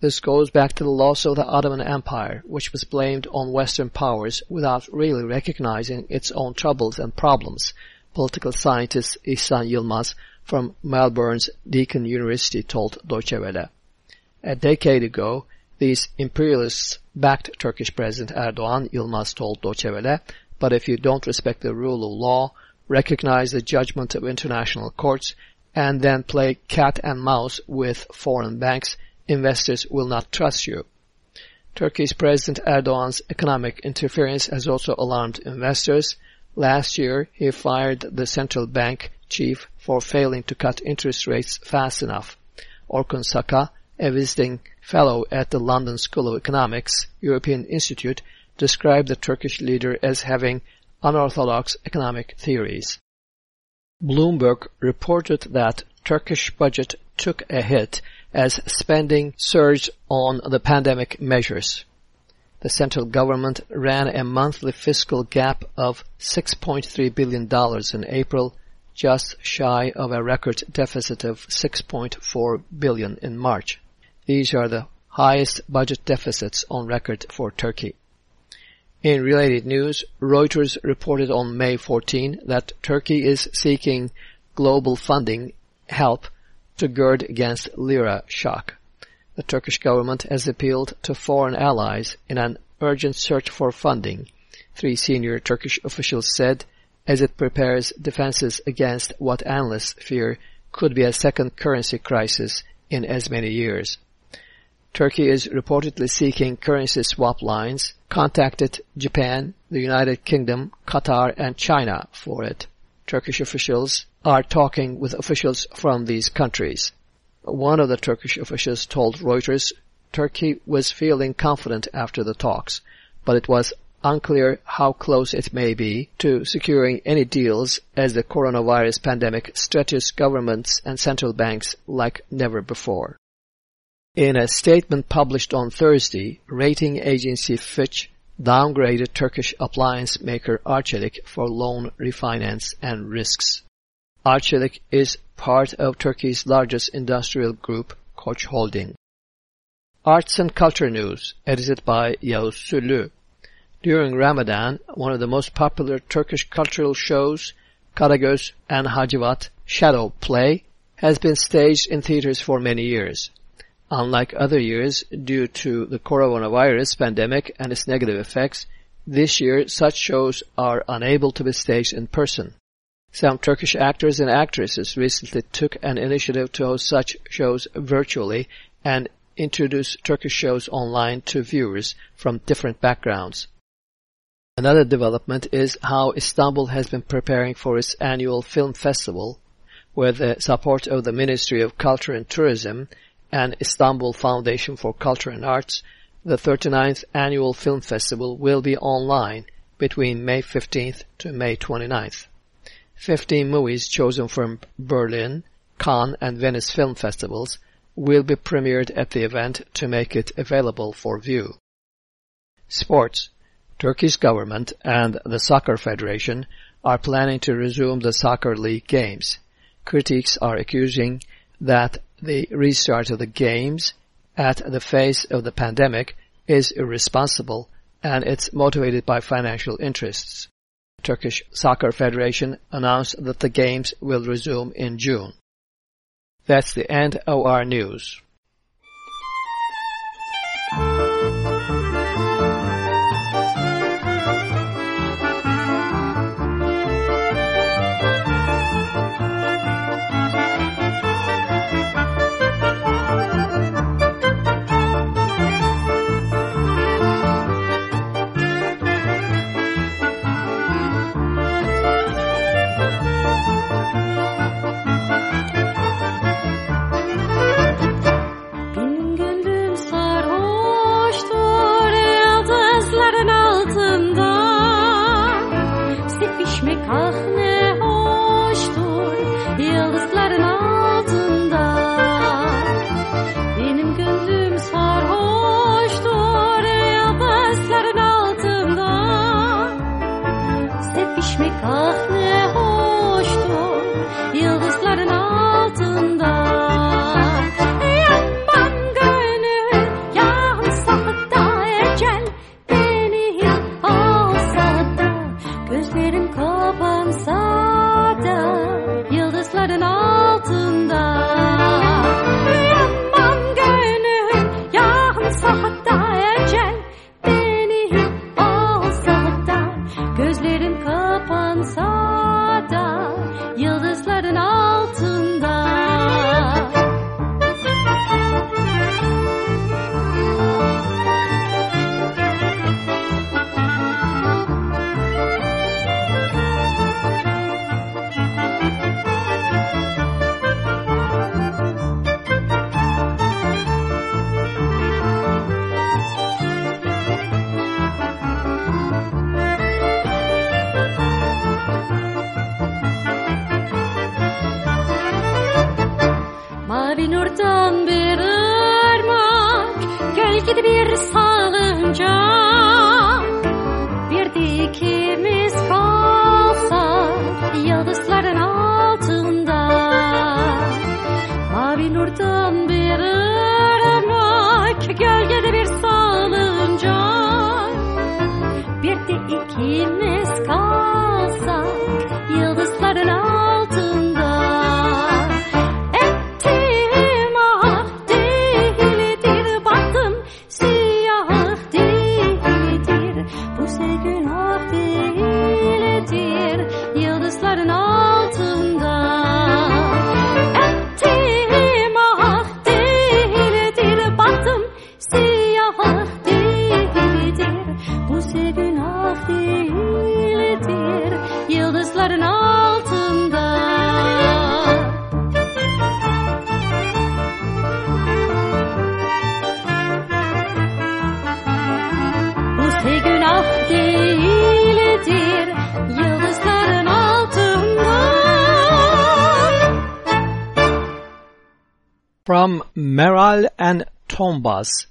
This goes back to the loss of the Ottoman Empire, which was blamed on Western powers without really recognizing its own troubles and problems, political scientist Ihsan Yilmaz from Melbourne's Deakin University told Deutsche Welle. A decade ago, these imperialists backed Turkish President Erdogan, Yilmaz told Deutsche Welle, but if you don't respect the rule of law, recognize the judgment of international courts, and then play cat and mouse with foreign banks, investors will not trust you. Turkey's President Erdogan's economic interference has also alarmed investors. Last year, he fired the central bank chief for failing to cut interest rates fast enough. Orkun Saka, a visiting fellow at the London School of Economics European Institute, described the Turkish leader as having unorthodox economic theories. Bloomberg reported that Turkish budget took a hit as spending surged on the pandemic measures. The central government ran a monthly fiscal gap of $6.3 billion in April, just shy of a record deficit of 6.4 billion in March. These are the highest budget deficits on record for Turkey. In related news, Reuters reported on May 14 that Turkey is seeking global funding help to guard against lira shock. The Turkish government has appealed to foreign allies in an urgent search for funding, three senior Turkish officials said, as it prepares defenses against what analysts fear could be a second currency crisis in as many years. Turkey is reportedly seeking currency swap lines, contacted Japan, the United Kingdom, Qatar and China for it. Turkish officials are talking with officials from these countries. One of the Turkish officials told Reuters Turkey was feeling confident after the talks, but it was unclear how close it may be to securing any deals as the coronavirus pandemic stretches governments and central banks like never before. In a statement published on Thursday, rating agency Fitch downgraded Turkish appliance maker Arçelik for loan refinance and risks. Arçelik is part of Turkey's largest industrial group, Koç Holding. Arts and Culture News, edited by Yavuz Süllü. During Ramadan, one of the most popular Turkish cultural shows, Karagöz and Hacivat Shadow Play, has been staged in theaters for many years. Unlike other years, due to the coronavirus pandemic and its negative effects, this year such shows are unable to be staged in person. Some Turkish actors and actresses recently took an initiative to host such shows virtually and introduce Turkish shows online to viewers from different backgrounds. Another development is how Istanbul has been preparing for its annual film festival, with the support of the Ministry of Culture and Tourism and Istanbul Foundation for Culture and Arts, the 39th annual film festival will be online between May 15th to May 29th. 15 movies chosen from Berlin, Cannes and Venice film festivals will be premiered at the event to make it available for view. Sports Turkey's government and the Soccer Federation are planning to resume the soccer league games. Critics are accusing that the restart of the games at the face of the pandemic is irresponsible and it's motivated by financial interests. Turkish Soccer Federation announced that the games will resume in June. That's the end of our news.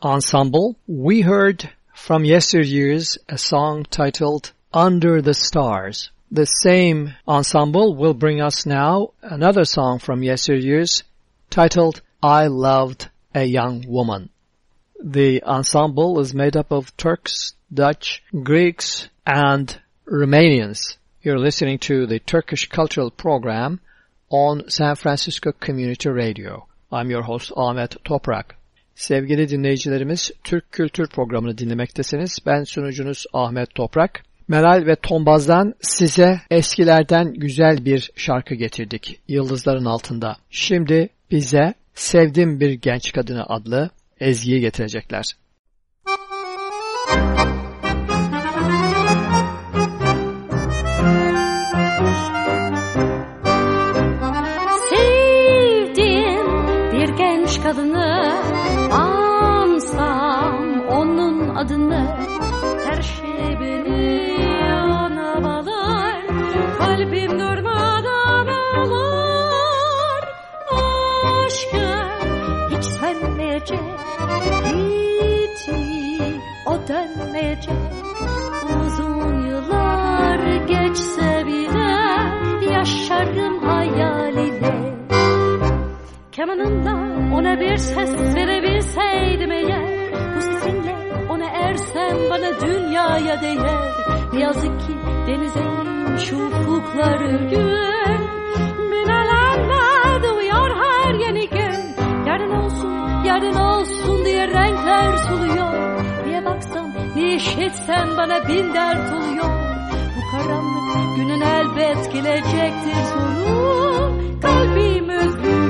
Ensemble, we heard from yesteryears a song titled Under the Stars. The same ensemble will bring us now another song from yesteryears titled I Loved a Young Woman. The ensemble is made up of Turks, Dutch, Greeks, and Romanians. You're listening to the Turkish Cultural Program on San Francisco Community Radio. I'm your host Ahmet Toprak. Sevgili dinleyicilerimiz, Türk Kültür Programı'nı dinlemektesiniz. Ben sunucunuz Ahmet Toprak. Meral ve Tombaz'dan size eskilerden güzel bir şarkı getirdik. Yıldızların altında. Şimdi bize Sevdim Bir Genç Kadını adlı ezgiyi getirecekler. Dönmeyecek Uzun yıllar geçse bile Yaşarım hayal ile Kemanımla ona bir ses verebilseydim eğer Bu sesinle ona ersem bana dünyaya değer. Ne yazık ki denize şu ufuklar ölgün Binalanma doğuyor her yeni gün. Yarın olsun, yarın olsun diye renkler soluyor Diye işitsem bana bin dert oluyor. Bu karanlık günün elbet gelecektir sonu. Kalbim özlüyor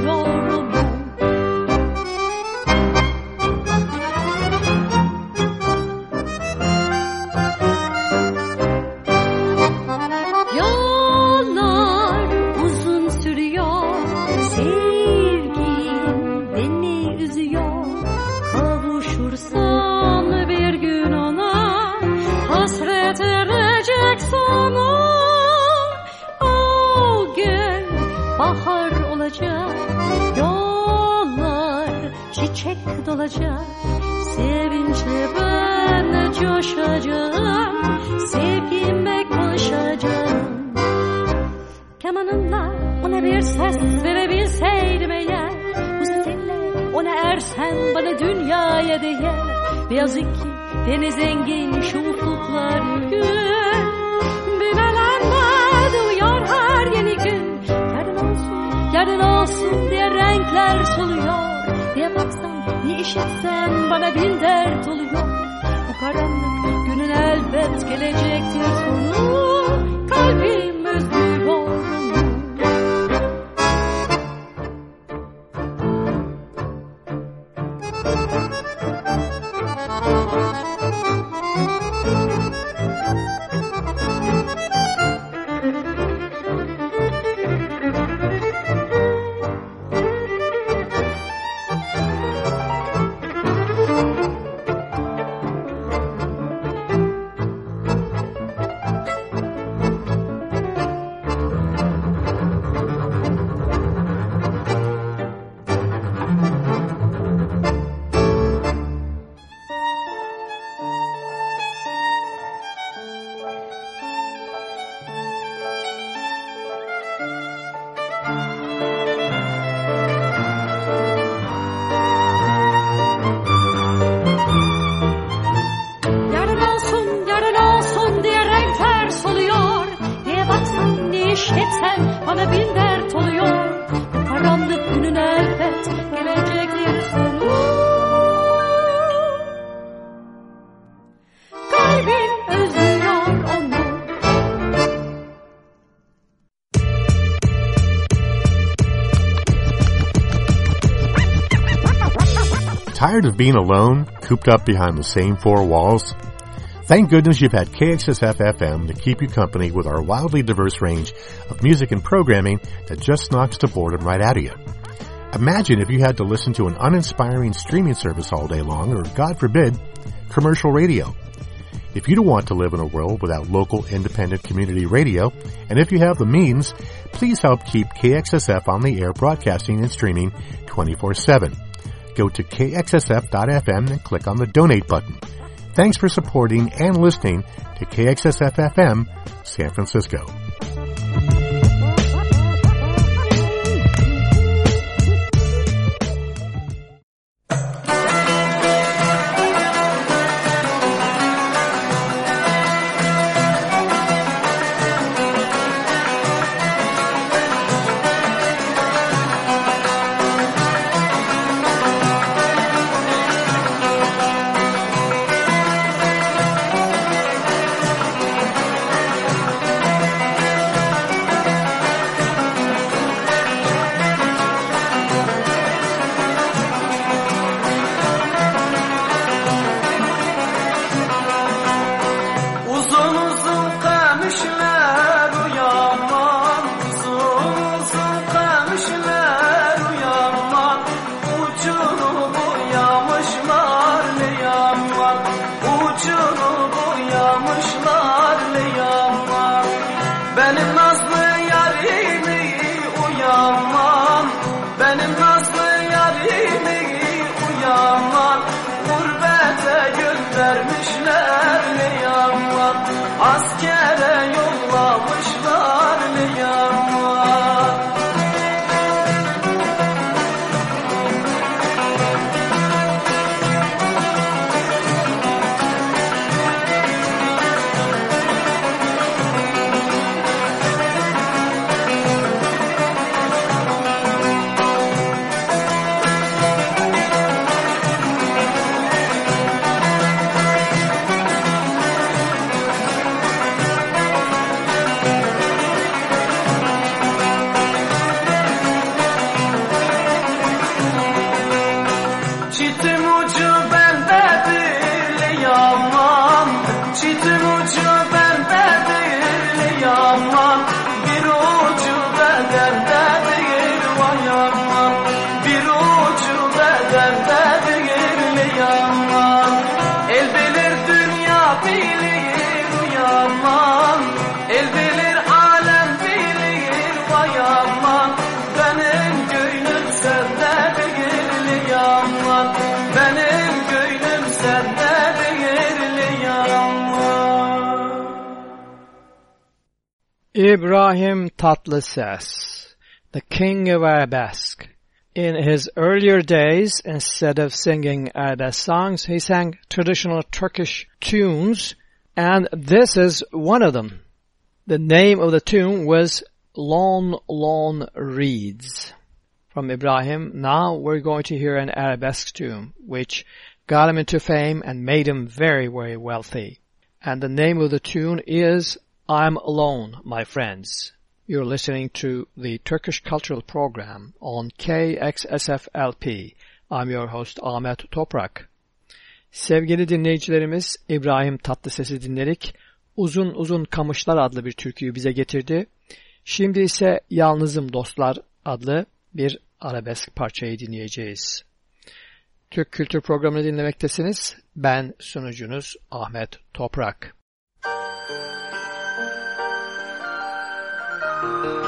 Tired of being alone, cooped up behind the same four walls? Thank goodness you've had KXSF FM to keep you company with our wildly diverse range of music and programming that just knocks the boredom right out of you. Imagine if you had to listen to an uninspiring streaming service all day long, or God forbid, commercial radio. If you don't want to live in a world without local independent community radio, and if you have the means, please help keep KXSF on the air broadcasting and streaming 24-7. Go to kxsf.fm and click on the donate button. Thanks for supporting and listening to KXSF FM San Francisco. Ibrahim the king of arabesque. In his earlier days, instead of singing arabesque songs, he sang traditional Turkish tunes, and this is one of them. The name of the tune was Lon Lon Reeds. From Ibrahim, now we're going to hear an arabesque tune, which got him into fame and made him very, very wealthy. And the name of the tune is I'm Alone, My Friends. You're listening to the Turkish Cultural Program on KXSFLP. I'm your host Ahmet Toprak. Sevgili dinleyicilerimiz İbrahim Tatlıses'i dinledik. Uzun Uzun Kamışlar adlı bir türküyü bize getirdi. Şimdi ise Yalnızım Dostlar adlı bir arabesk parçayı dinleyeceğiz. Türk Kültür Programı'nı dinlemektesiniz. Ben sunucunuz Ahmet Toprak. Müzik Thank you.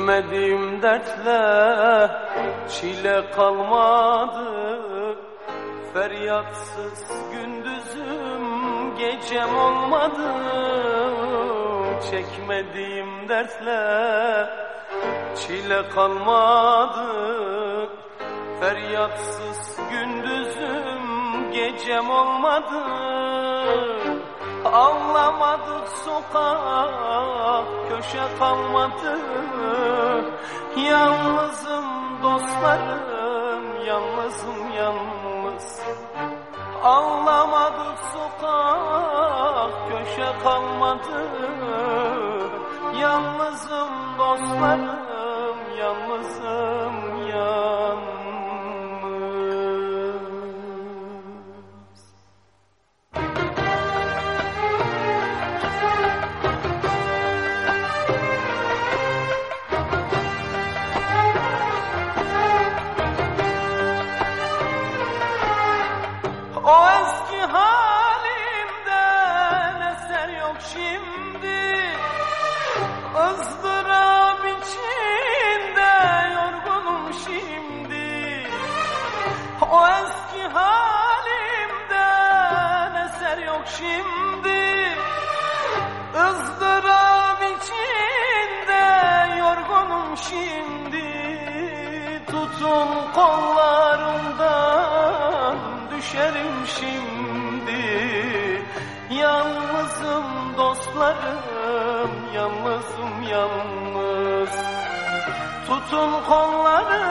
Çekmediğim dertle çile kalmadı. Feryatsız gündüzüm gecem olmadı. Çekmediğim dertle çile kalmadı. Feryatsız gündüzüm gecem olmadı Ağlamadık sokak köşe kalmadı. Yalnızım dostlarım yalnızım yalnız. Ağlamadık sokak köşe kalmadı. Yalnızım dostlarım yalnızım dostlarım yalnızım yalnız. Tutun kollarımdan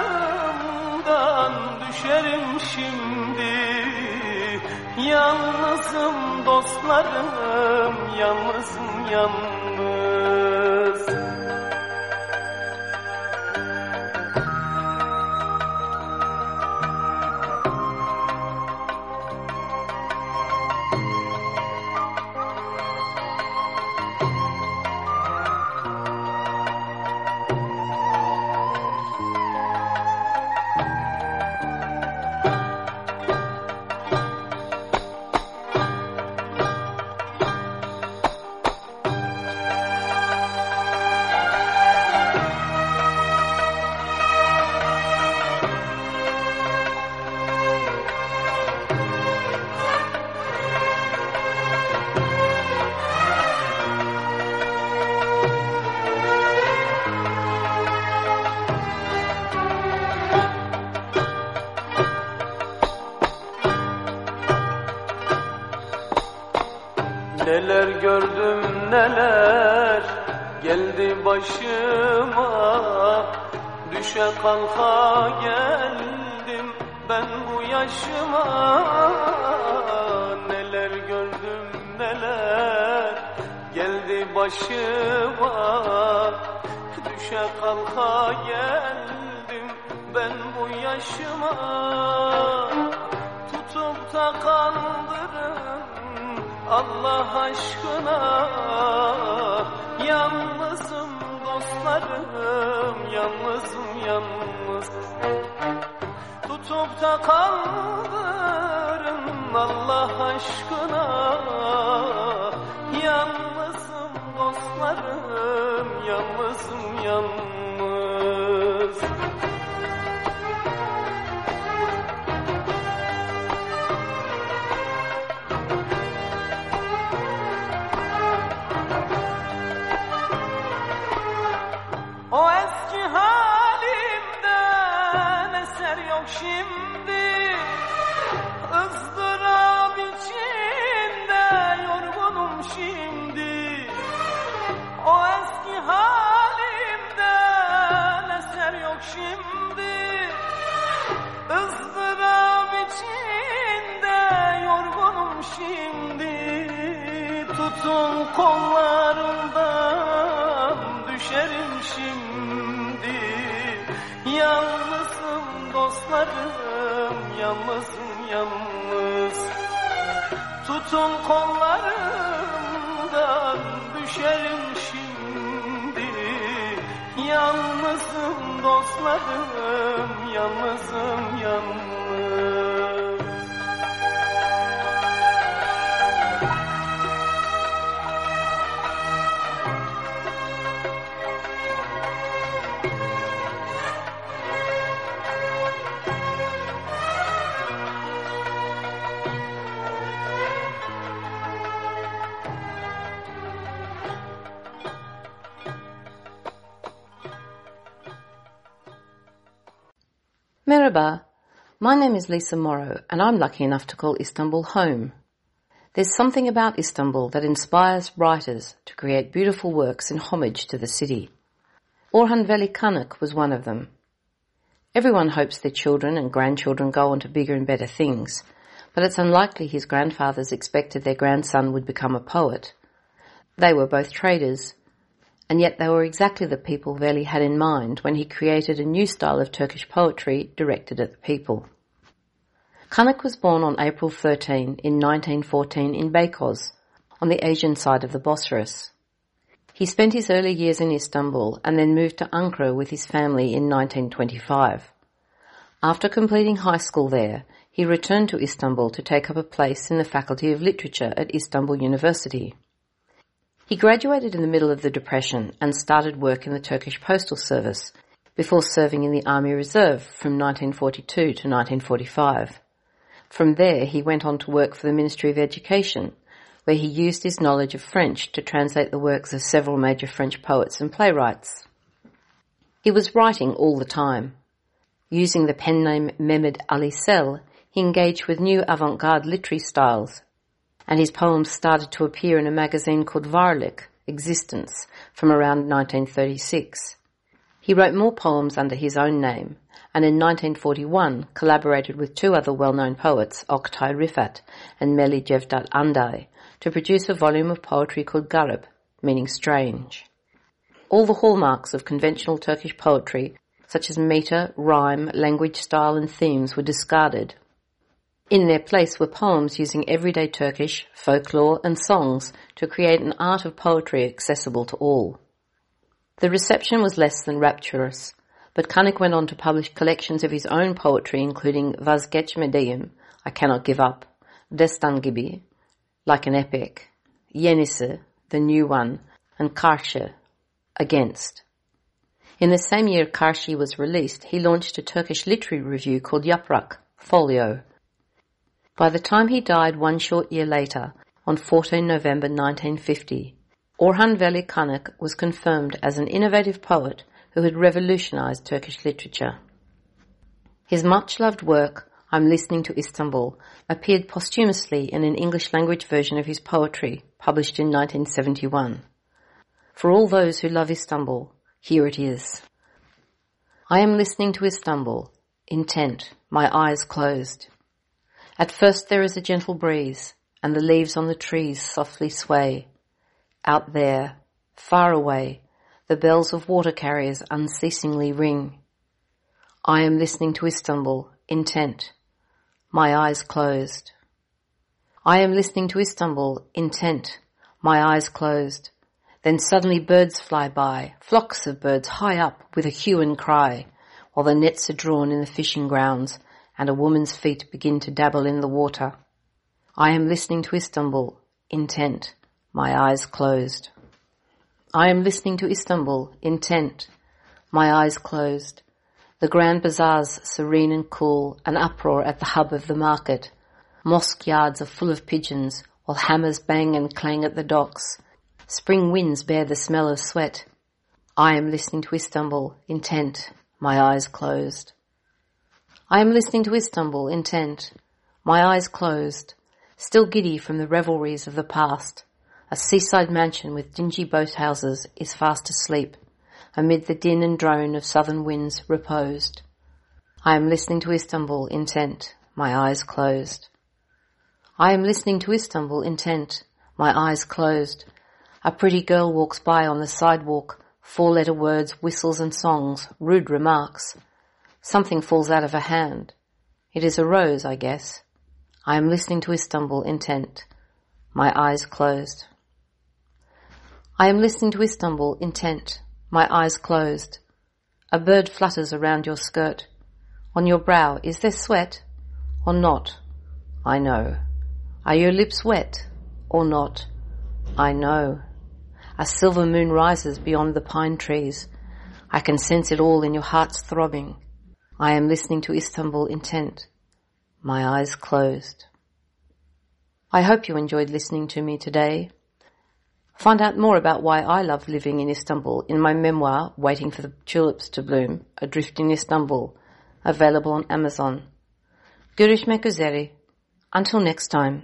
düşerim şimdi. Yalnızım dostlarım yalnızım yalnız kalka geldim ben bu yaşıma. Neler gördüm neler geldi başıma. Düşe kalka geldim ben bu yaşıma. Tutup da kandırın Allah aşkına. Yalnızım dostlarım Yalnızım Boşta kaldırın Allah aşkına. Yan Tutun kollarımdan düşerim şimdi. Yalnızım dostlarım yalnızım yalnız. Tutun kollarımdan düşerim şimdi. Yalnızım dostlarım yalnızım yalnız my name is Lisa Morrow and I'm lucky enough to call Istanbul home. There's something about Istanbul that inspires writers to create beautiful works in homage to the city. Orhan Veli Kanık was one of them. Everyone hopes their children and grandchildren go on to bigger and better things, but it's unlikely his grandfathers expected their grandson would become a poet. They were both traders, and yet they were exactly the people Veli had in mind when he created a new style of Turkish poetry directed at the people. Kanık was born on April 13 in 1914 in Beykoz, on the Asian side of the Bosphorus. He spent his early years in Istanbul and then moved to Ankara with his family in 1925. After completing high school there, he returned to Istanbul to take up a place in the Faculty of Literature at Istanbul University. He graduated in the middle of the Depression and started work in the Turkish Postal Service before serving in the Army Reserve from 1942 to 1945. From there, he went on to work for the Ministry of Education, where he used his knowledge of French to translate the works of several major French poets and playwrights. He was writing all the time. Using the pen name Mehmed Ali Sel, he engaged with new avant-garde literary styles, and his poems started to appear in a magazine called Varlik, Existence, from around 1936. He wrote more poems under his own name, and in 1941 collaborated with two other well-known poets, Oktay Rifat and Melih Cevdet Anday, to produce a volume of poetry called Garip, meaning strange. All the hallmarks of conventional Turkish poetry, such as meter, rhyme, language style and themes were discarded. In their place were poems using everyday Turkish, folklore and songs to create an art of poetry accessible to all. The reception was less than rapturous, but Kanık went on to publish collections of his own poetry including Vazgeçmediğim, I Cannot Give Up, Destan Gibi, Like an Epic, Yenisi, The New One, and Karşı, Against. In the same year Karşı was released, he launched a Turkish literary review called Yaprak, Folio. By the time he died one short year later, on 14 November 1950, Orhan Veli Kanık was confirmed as an innovative poet who had revolutionized Turkish literature. His much-loved work, I'm Listening to Istanbul, appeared posthumously in an English language version of his poetry, published in 1971. For all those who love Istanbul, here it is. I am listening to Istanbul, intent, my eyes closed. At first there is a gentle breeze, and the leaves on the trees softly sway. Out there, far away, the bells of water carriers unceasingly ring. I am listening to Istanbul, intent, my eyes closed. I am listening to Istanbul, intent, my eyes closed. Then suddenly birds fly by, flocks of birds high up with a hue and cry, while the nets are drawn in the fishing grounds and a woman's feet begin to dabble in the water. I am listening to Istanbul, intent, my eyes closed. I am listening to Istanbul, intent, my eyes closed. The grand bazaars serene and cool, an uproar at the hub of the market. Mosque yards are full of pigeons, while hammers bang and clang at the docks. Spring winds bear the smell of sweat. I am listening to Istanbul, intent, my eyes closed. I am listening to Istanbul, intent, my eyes closed, still giddy from the revelries of the past. A seaside mansion with dingy boathouses is fast asleep, amid the din and drone of southern winds reposed. I am listening to Istanbul intent, my eyes closed. I am listening to Istanbul intent, my eyes closed. A pretty girl walks by on the sidewalk, four letter words, whistles and songs, rude remarks. Something falls out of her hand. It is a rose, I guess. I am listening to Istanbul intent, my eyes closed. I am listening to Istanbul, intent, my eyes closed. A bird flutters around your skirt. On your brow, is there sweat? Or not? I know. Are your lips wet? Or not? I know. A silver moon rises beyond the pine trees. I can sense it all in your heart's throbbing. I am listening to Istanbul intent, my eyes closed. I hope you enjoyed listening to me today. Find out more about why I love living in Istanbul in my memoir, Waiting for the Tulips to Bloom, Adrift in Istanbul, available on Amazon. Görüşmek üzere. Until next time.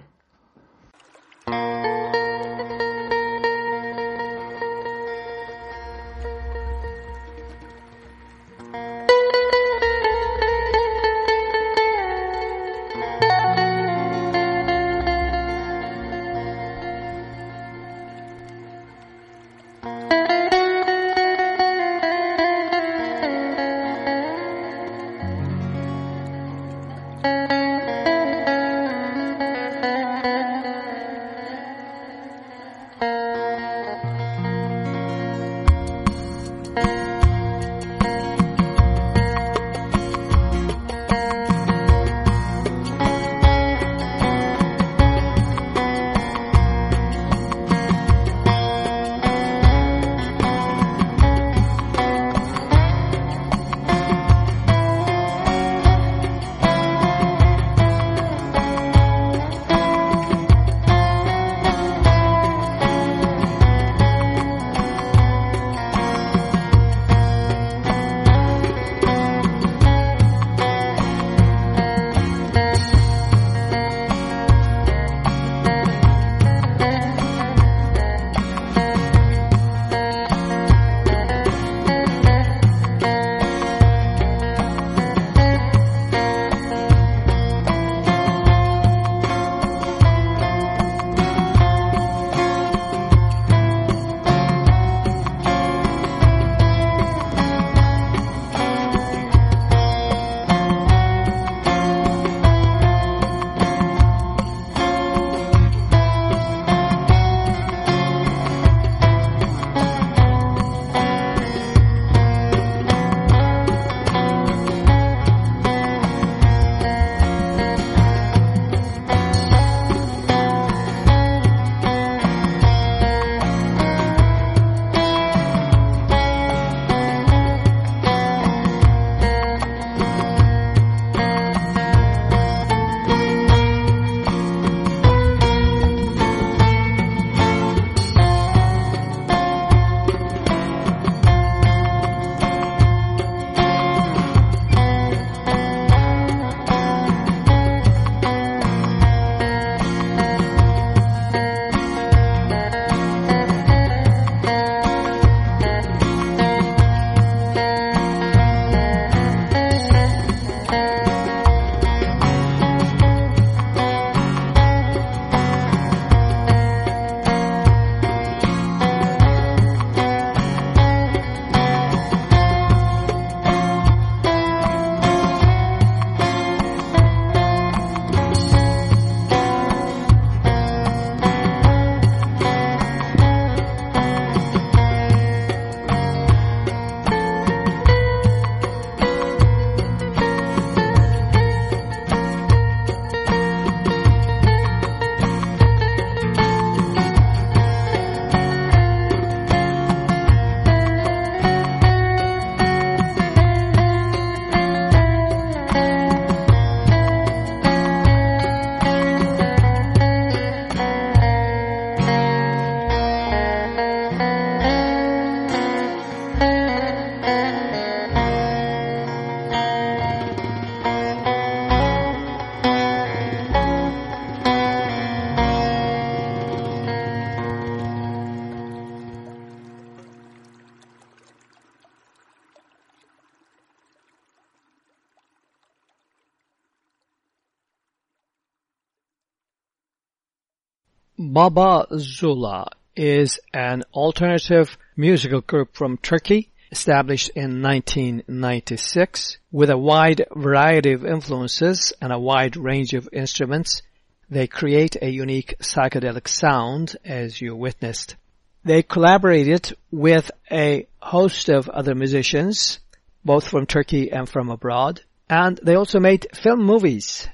Baba Zula is an alternative musical group from Turkey established in 1996 with a wide variety of influences and a wide range of instruments. They create a unique psychedelic sound as you witnessed. They collaborated with a host of other musicians, both from Turkey and from abroad, and they also made film movies.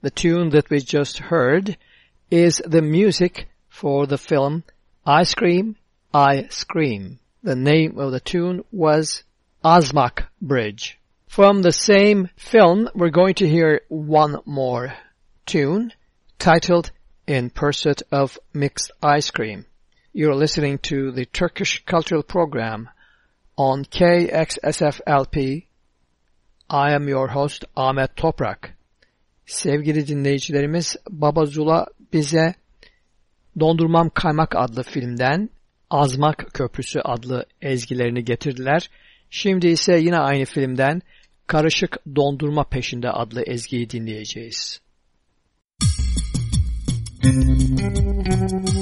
The tune that we just heard is the music for the film Ice Cream, I Scream. The name of the tune was Azmak Bridge. From the same film, we're going to hear one more tune titled In Pursuit of Mixed Ice Cream. You're listening to the Turkish Cultural Program on KXSFLP I am your host Ahmet Toprak. Sevgili dinleyicilerimiz Baba Zula bize Dondurmam Kaymak adlı filmden Azmak Köprüsü adlı ezgilerini getirdiler. Şimdi ise yine aynı filmden Karışık Dondurma Peşinde adlı ezgiyi dinleyeceğiz. Müzik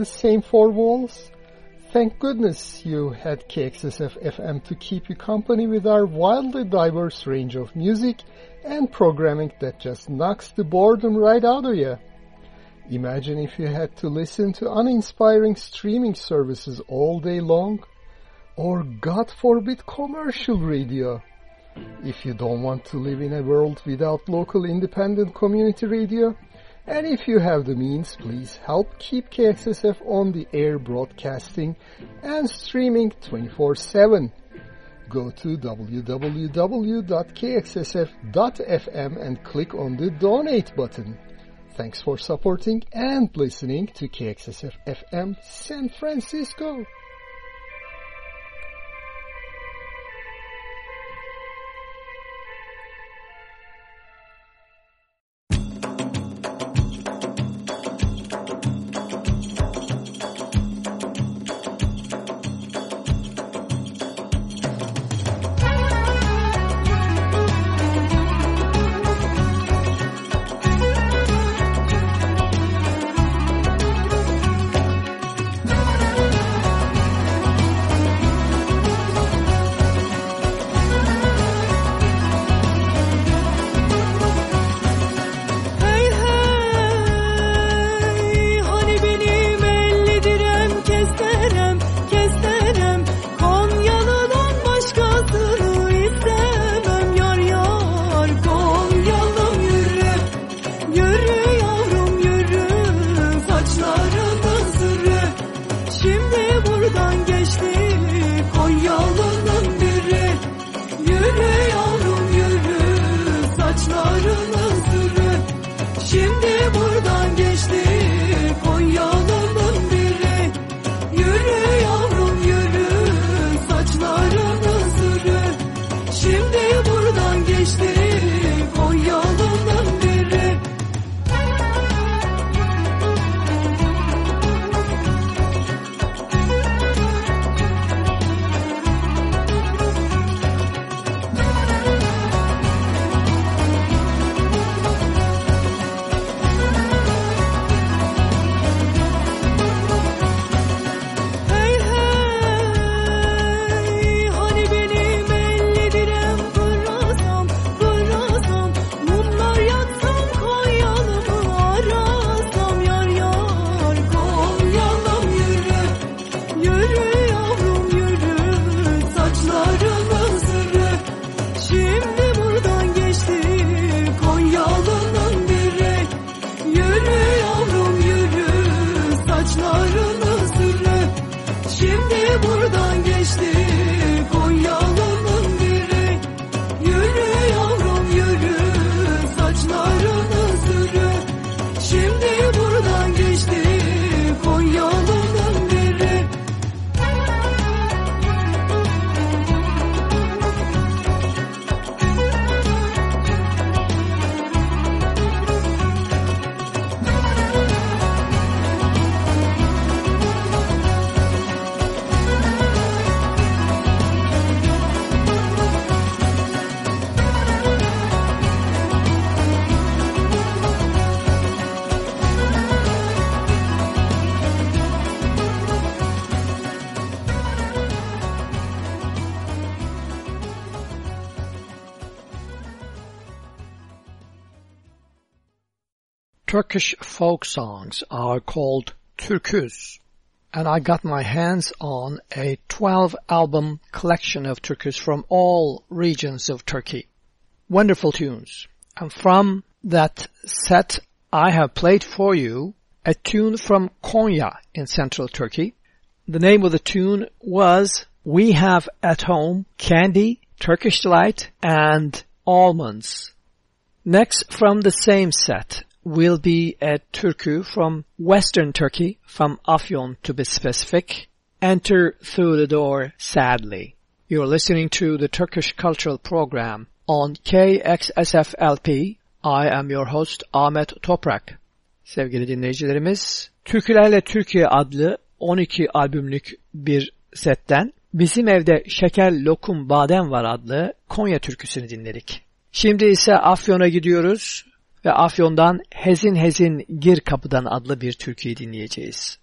the same four walls? Thank goodness you had KXSF FM to keep you company with our wildly diverse range of music and programming that just knocks the boredom right out of you. Imagine if you had to listen to uninspiring streaming services all day long, or God forbid commercial radio. If you don't want to live in a world without local independent community radio, and if you have the means, please help keep KXSF on the air broadcasting and streaming 24-7. Go to www.kxsf.fm and click on the donate button. Thanks for supporting and listening to KXSF FM San Francisco. Turkish folk songs are called türküs, and I got my hands on a 12 album collection of türküs from all regions of Turkey. Wonderful tunes. And from that set, I have played for you a tune from Konya in central Turkey. The name of the tune was We Have at Home Candy, Turkish Delight, and Almonds. Next from the same set will be a türkü from western Turkey, from Afyon to be specific. Enter through the door sadly. You're listening to the Turkish Cultural Program on KXSFLP. I am your host Ahmet Toprak. Sevgili dinleyicilerimiz, Türkülerle Türkiye adlı 12 albümlük bir setten Bizim Evde Şeker Lokum Badem Var adlı Konya türküsünü dinledik. Şimdi ise Afyon'a gidiyoruz ve Afyon'dan Hezin Hezin Gir Kapıdan adlı bir türküyü dinleyeceğiz.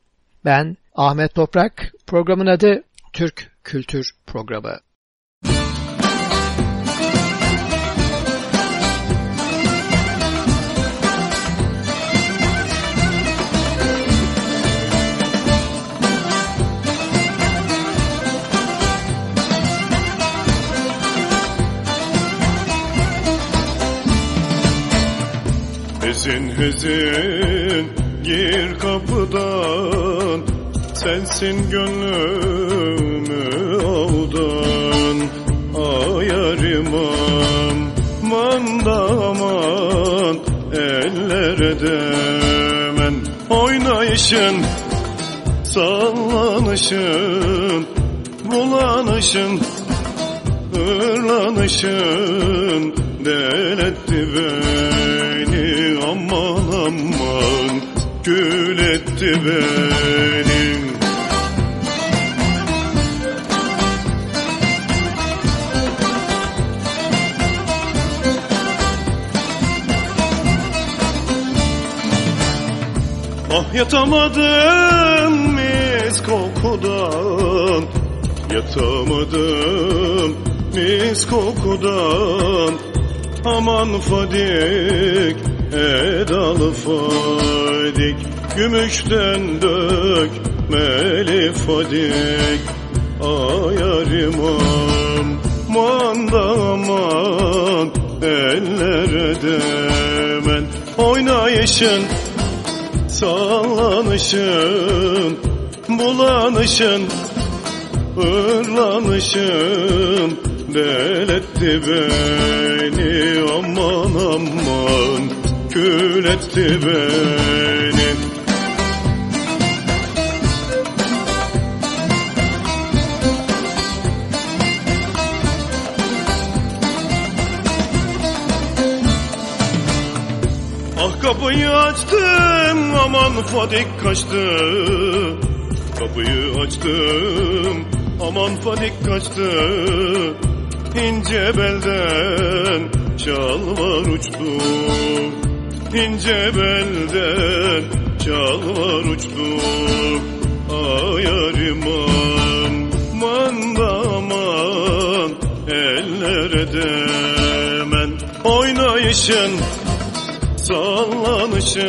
Ben Ahmet Toprak, programın adı Türk Kültür Programı. Hezin hezin gir kapıdan. Sensin gönlümü aldan Ayarim aman da aman Ellere demen. Oynayışın Sallanışın Bulanışın Hırlanışın. Deletti beni aman aman Gül etti beni Ah yatamadım mis kokudan. Yatamadım mis kokudan. Aman fadik edalı fadik Gümüşten dökmeli fadik. Ayarim aman da aman Ellere demen. Oynayışın sallanışın Bulanışın Hırlanışın. Deletti beni aman aman kül etti beni. Ah kapıyı açtım aman fadik kaçtı. Kapıyı açtım aman fadik kaçtı. İnce belden çalvar uçtu İnce belden çalvar uçtu Ayarim aman da aman Ellere demen. Oynayışın sallanışın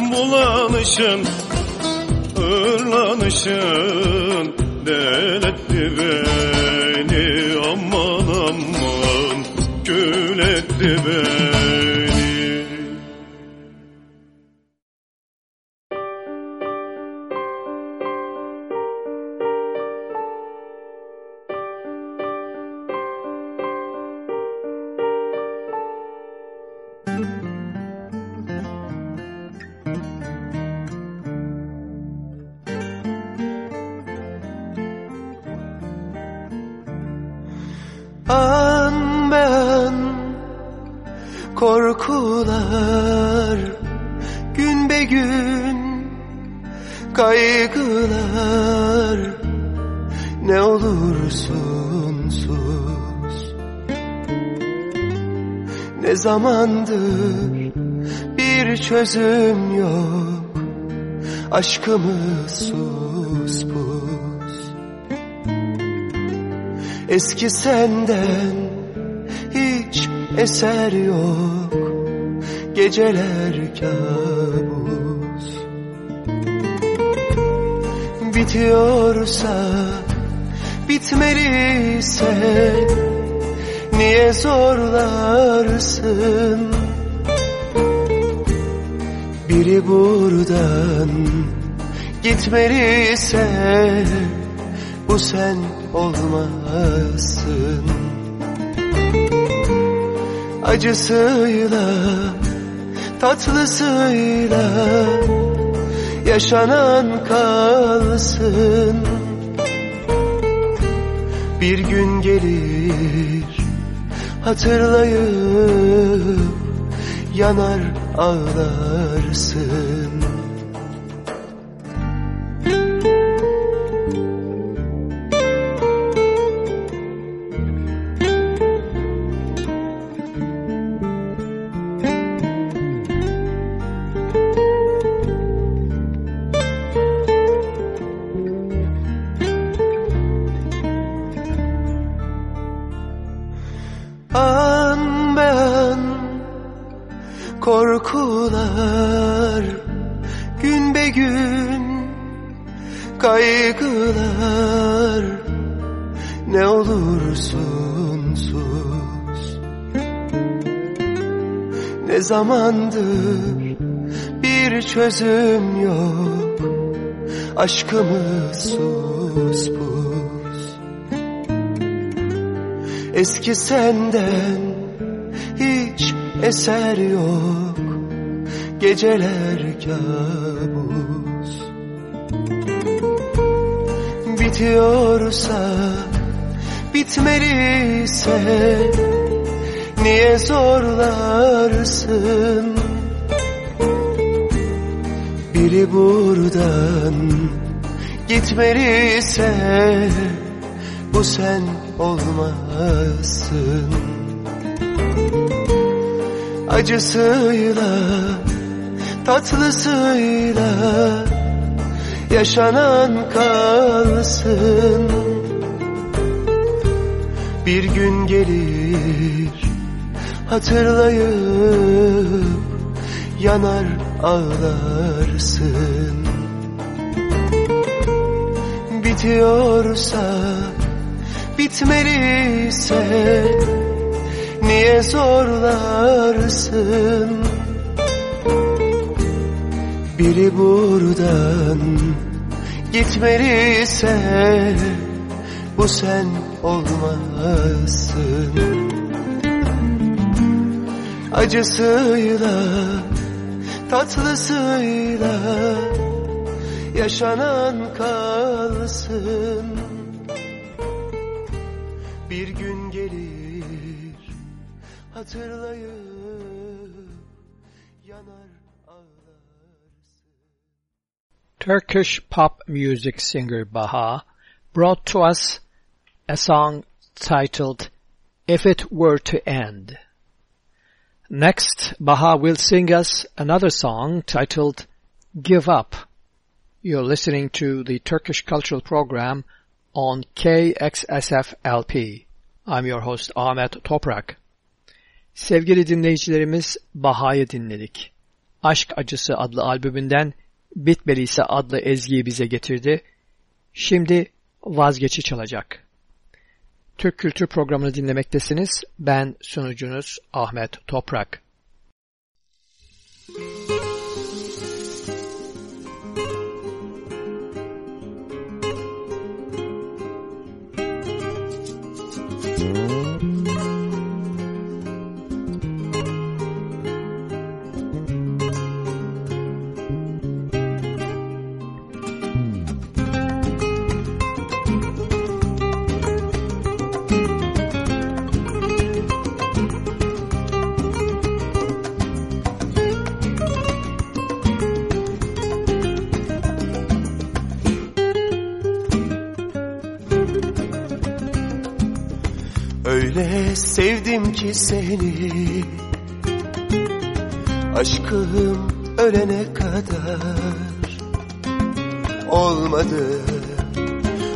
Bulanışın hırlanışın deletti beni aman aman kül etti beni zamandır bir çözüm yok. Aşkımız sus pus. Eski senden hiç eser yok. Geceler kabus. Bitiyorsa bitmeliyse Niye zorlarsın? Biri buradan gitmeliyse Bu sen olmazsın. Acısıyla tatlısıyla Yaşanan kalsın. Bir gün gelir hatırlayıp Yanar ağlarsın bir çözüm yok aşkımız sus pus. Eski senden hiç eser yok Geceler kabus. Bitiyorsa bitmeliyse Niye zorlarsın Biri buradan gitmeliyse Bu sen olmazsın. Acısıyla tatlısıyla yaşanan kalsın. Bir gün gelir hatırlayıp yanar ağlarsın. Bitiyorsa bitmeliyse Niye zorlarsın? Biri buradan gitmeliyse Bu sen olmazsın. Acısıyla Yaşanan kalsın Bir gün gelir hatırlayıp yanar Turkish pop music singer Baha brought to us a song titled If It Were to End. Next, Baha will sing us another song titled Give Up. You're listening to the Turkish Cultural Program on KXSF LP. I'm your host Ahmet Toprak. Sevgili dinleyicilerimiz Baha'yı dinledik. Aşk Acısı adlı albümünden Bitmeliyse adlı ezgiyi bize getirdi. Şimdi vazgeçi çalacak. Türk Kültür Programı'nı dinlemektesiniz. Ben sunucunuz Ahmet Toprak. Müzik sevdim ki seni. Aşkım ölene kadar. Olmadı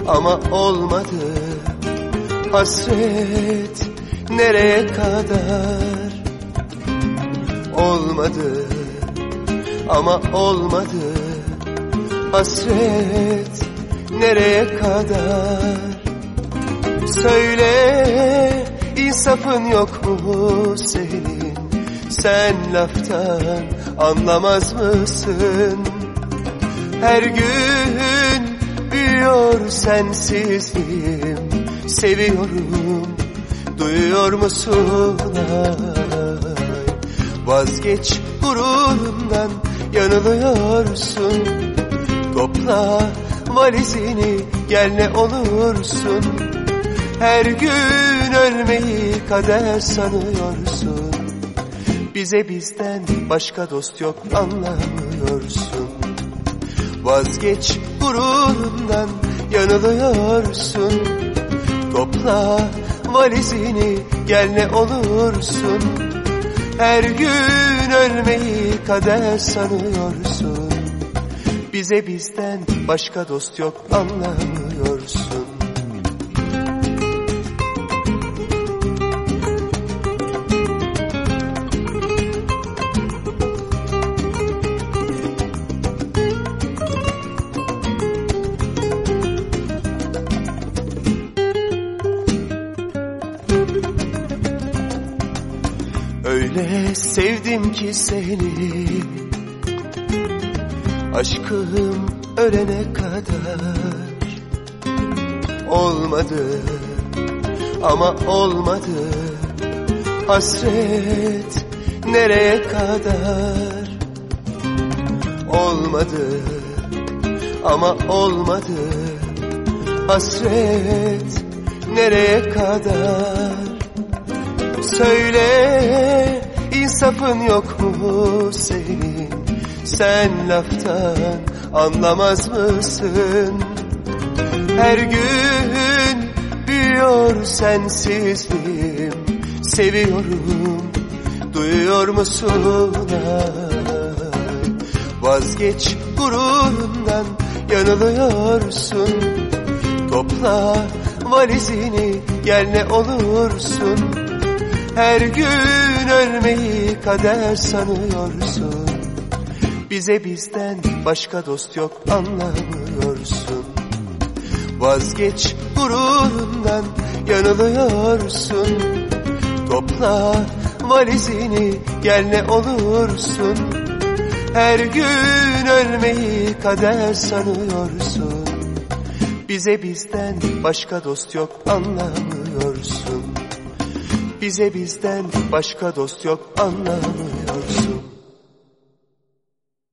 ama olmadı. Hasret nereye kadar? Olmadı ama olmadı. Hasret nereye kadar? Söyle insafın yok mu senin? Sen laftan anlamaz mısın? Her gün büyüyor sensizliğim. Seviyorum duyuyor musun? Ay Vazgeç gururundan yanılıyorsun. Topla valizini gel ne olursun Her gün ölmeyi kader sanıyorsun. Bize bizden başka dost yok anlamıyorsun. Vazgeç gururundan yanılıyorsun. Topla valizini gel ne olursun. Her gün ölmeyi kader sanıyorsun. Bize bizden başka dost yok anlamıyorsun ki seni. Aşkım ölene kadar Olmadı ama olmadı. Hasret nereye kadar? Olmadı ama olmadı. Hasret nereye kadar? Söyle insafın yok mu senin? Sen laftan anlamaz mısın? Her gün büyüyor sensizliğim. Seviyorum duyuyor musun? Vazgeç gururundan yanılıyorsun. Topla valizini gel ne olursun her gün ölmeyi kader sanıyorsun. Bize bizden başka dost yok anlamıyorsun. Vazgeç gururundan yanılıyorsun. Topla valizini gel ne olursun. Her gün ölmeyi kader sanıyorsun. Bize bizden başka dost yok anlamıyorsun bize bizden başka dost yok anlamıyorsun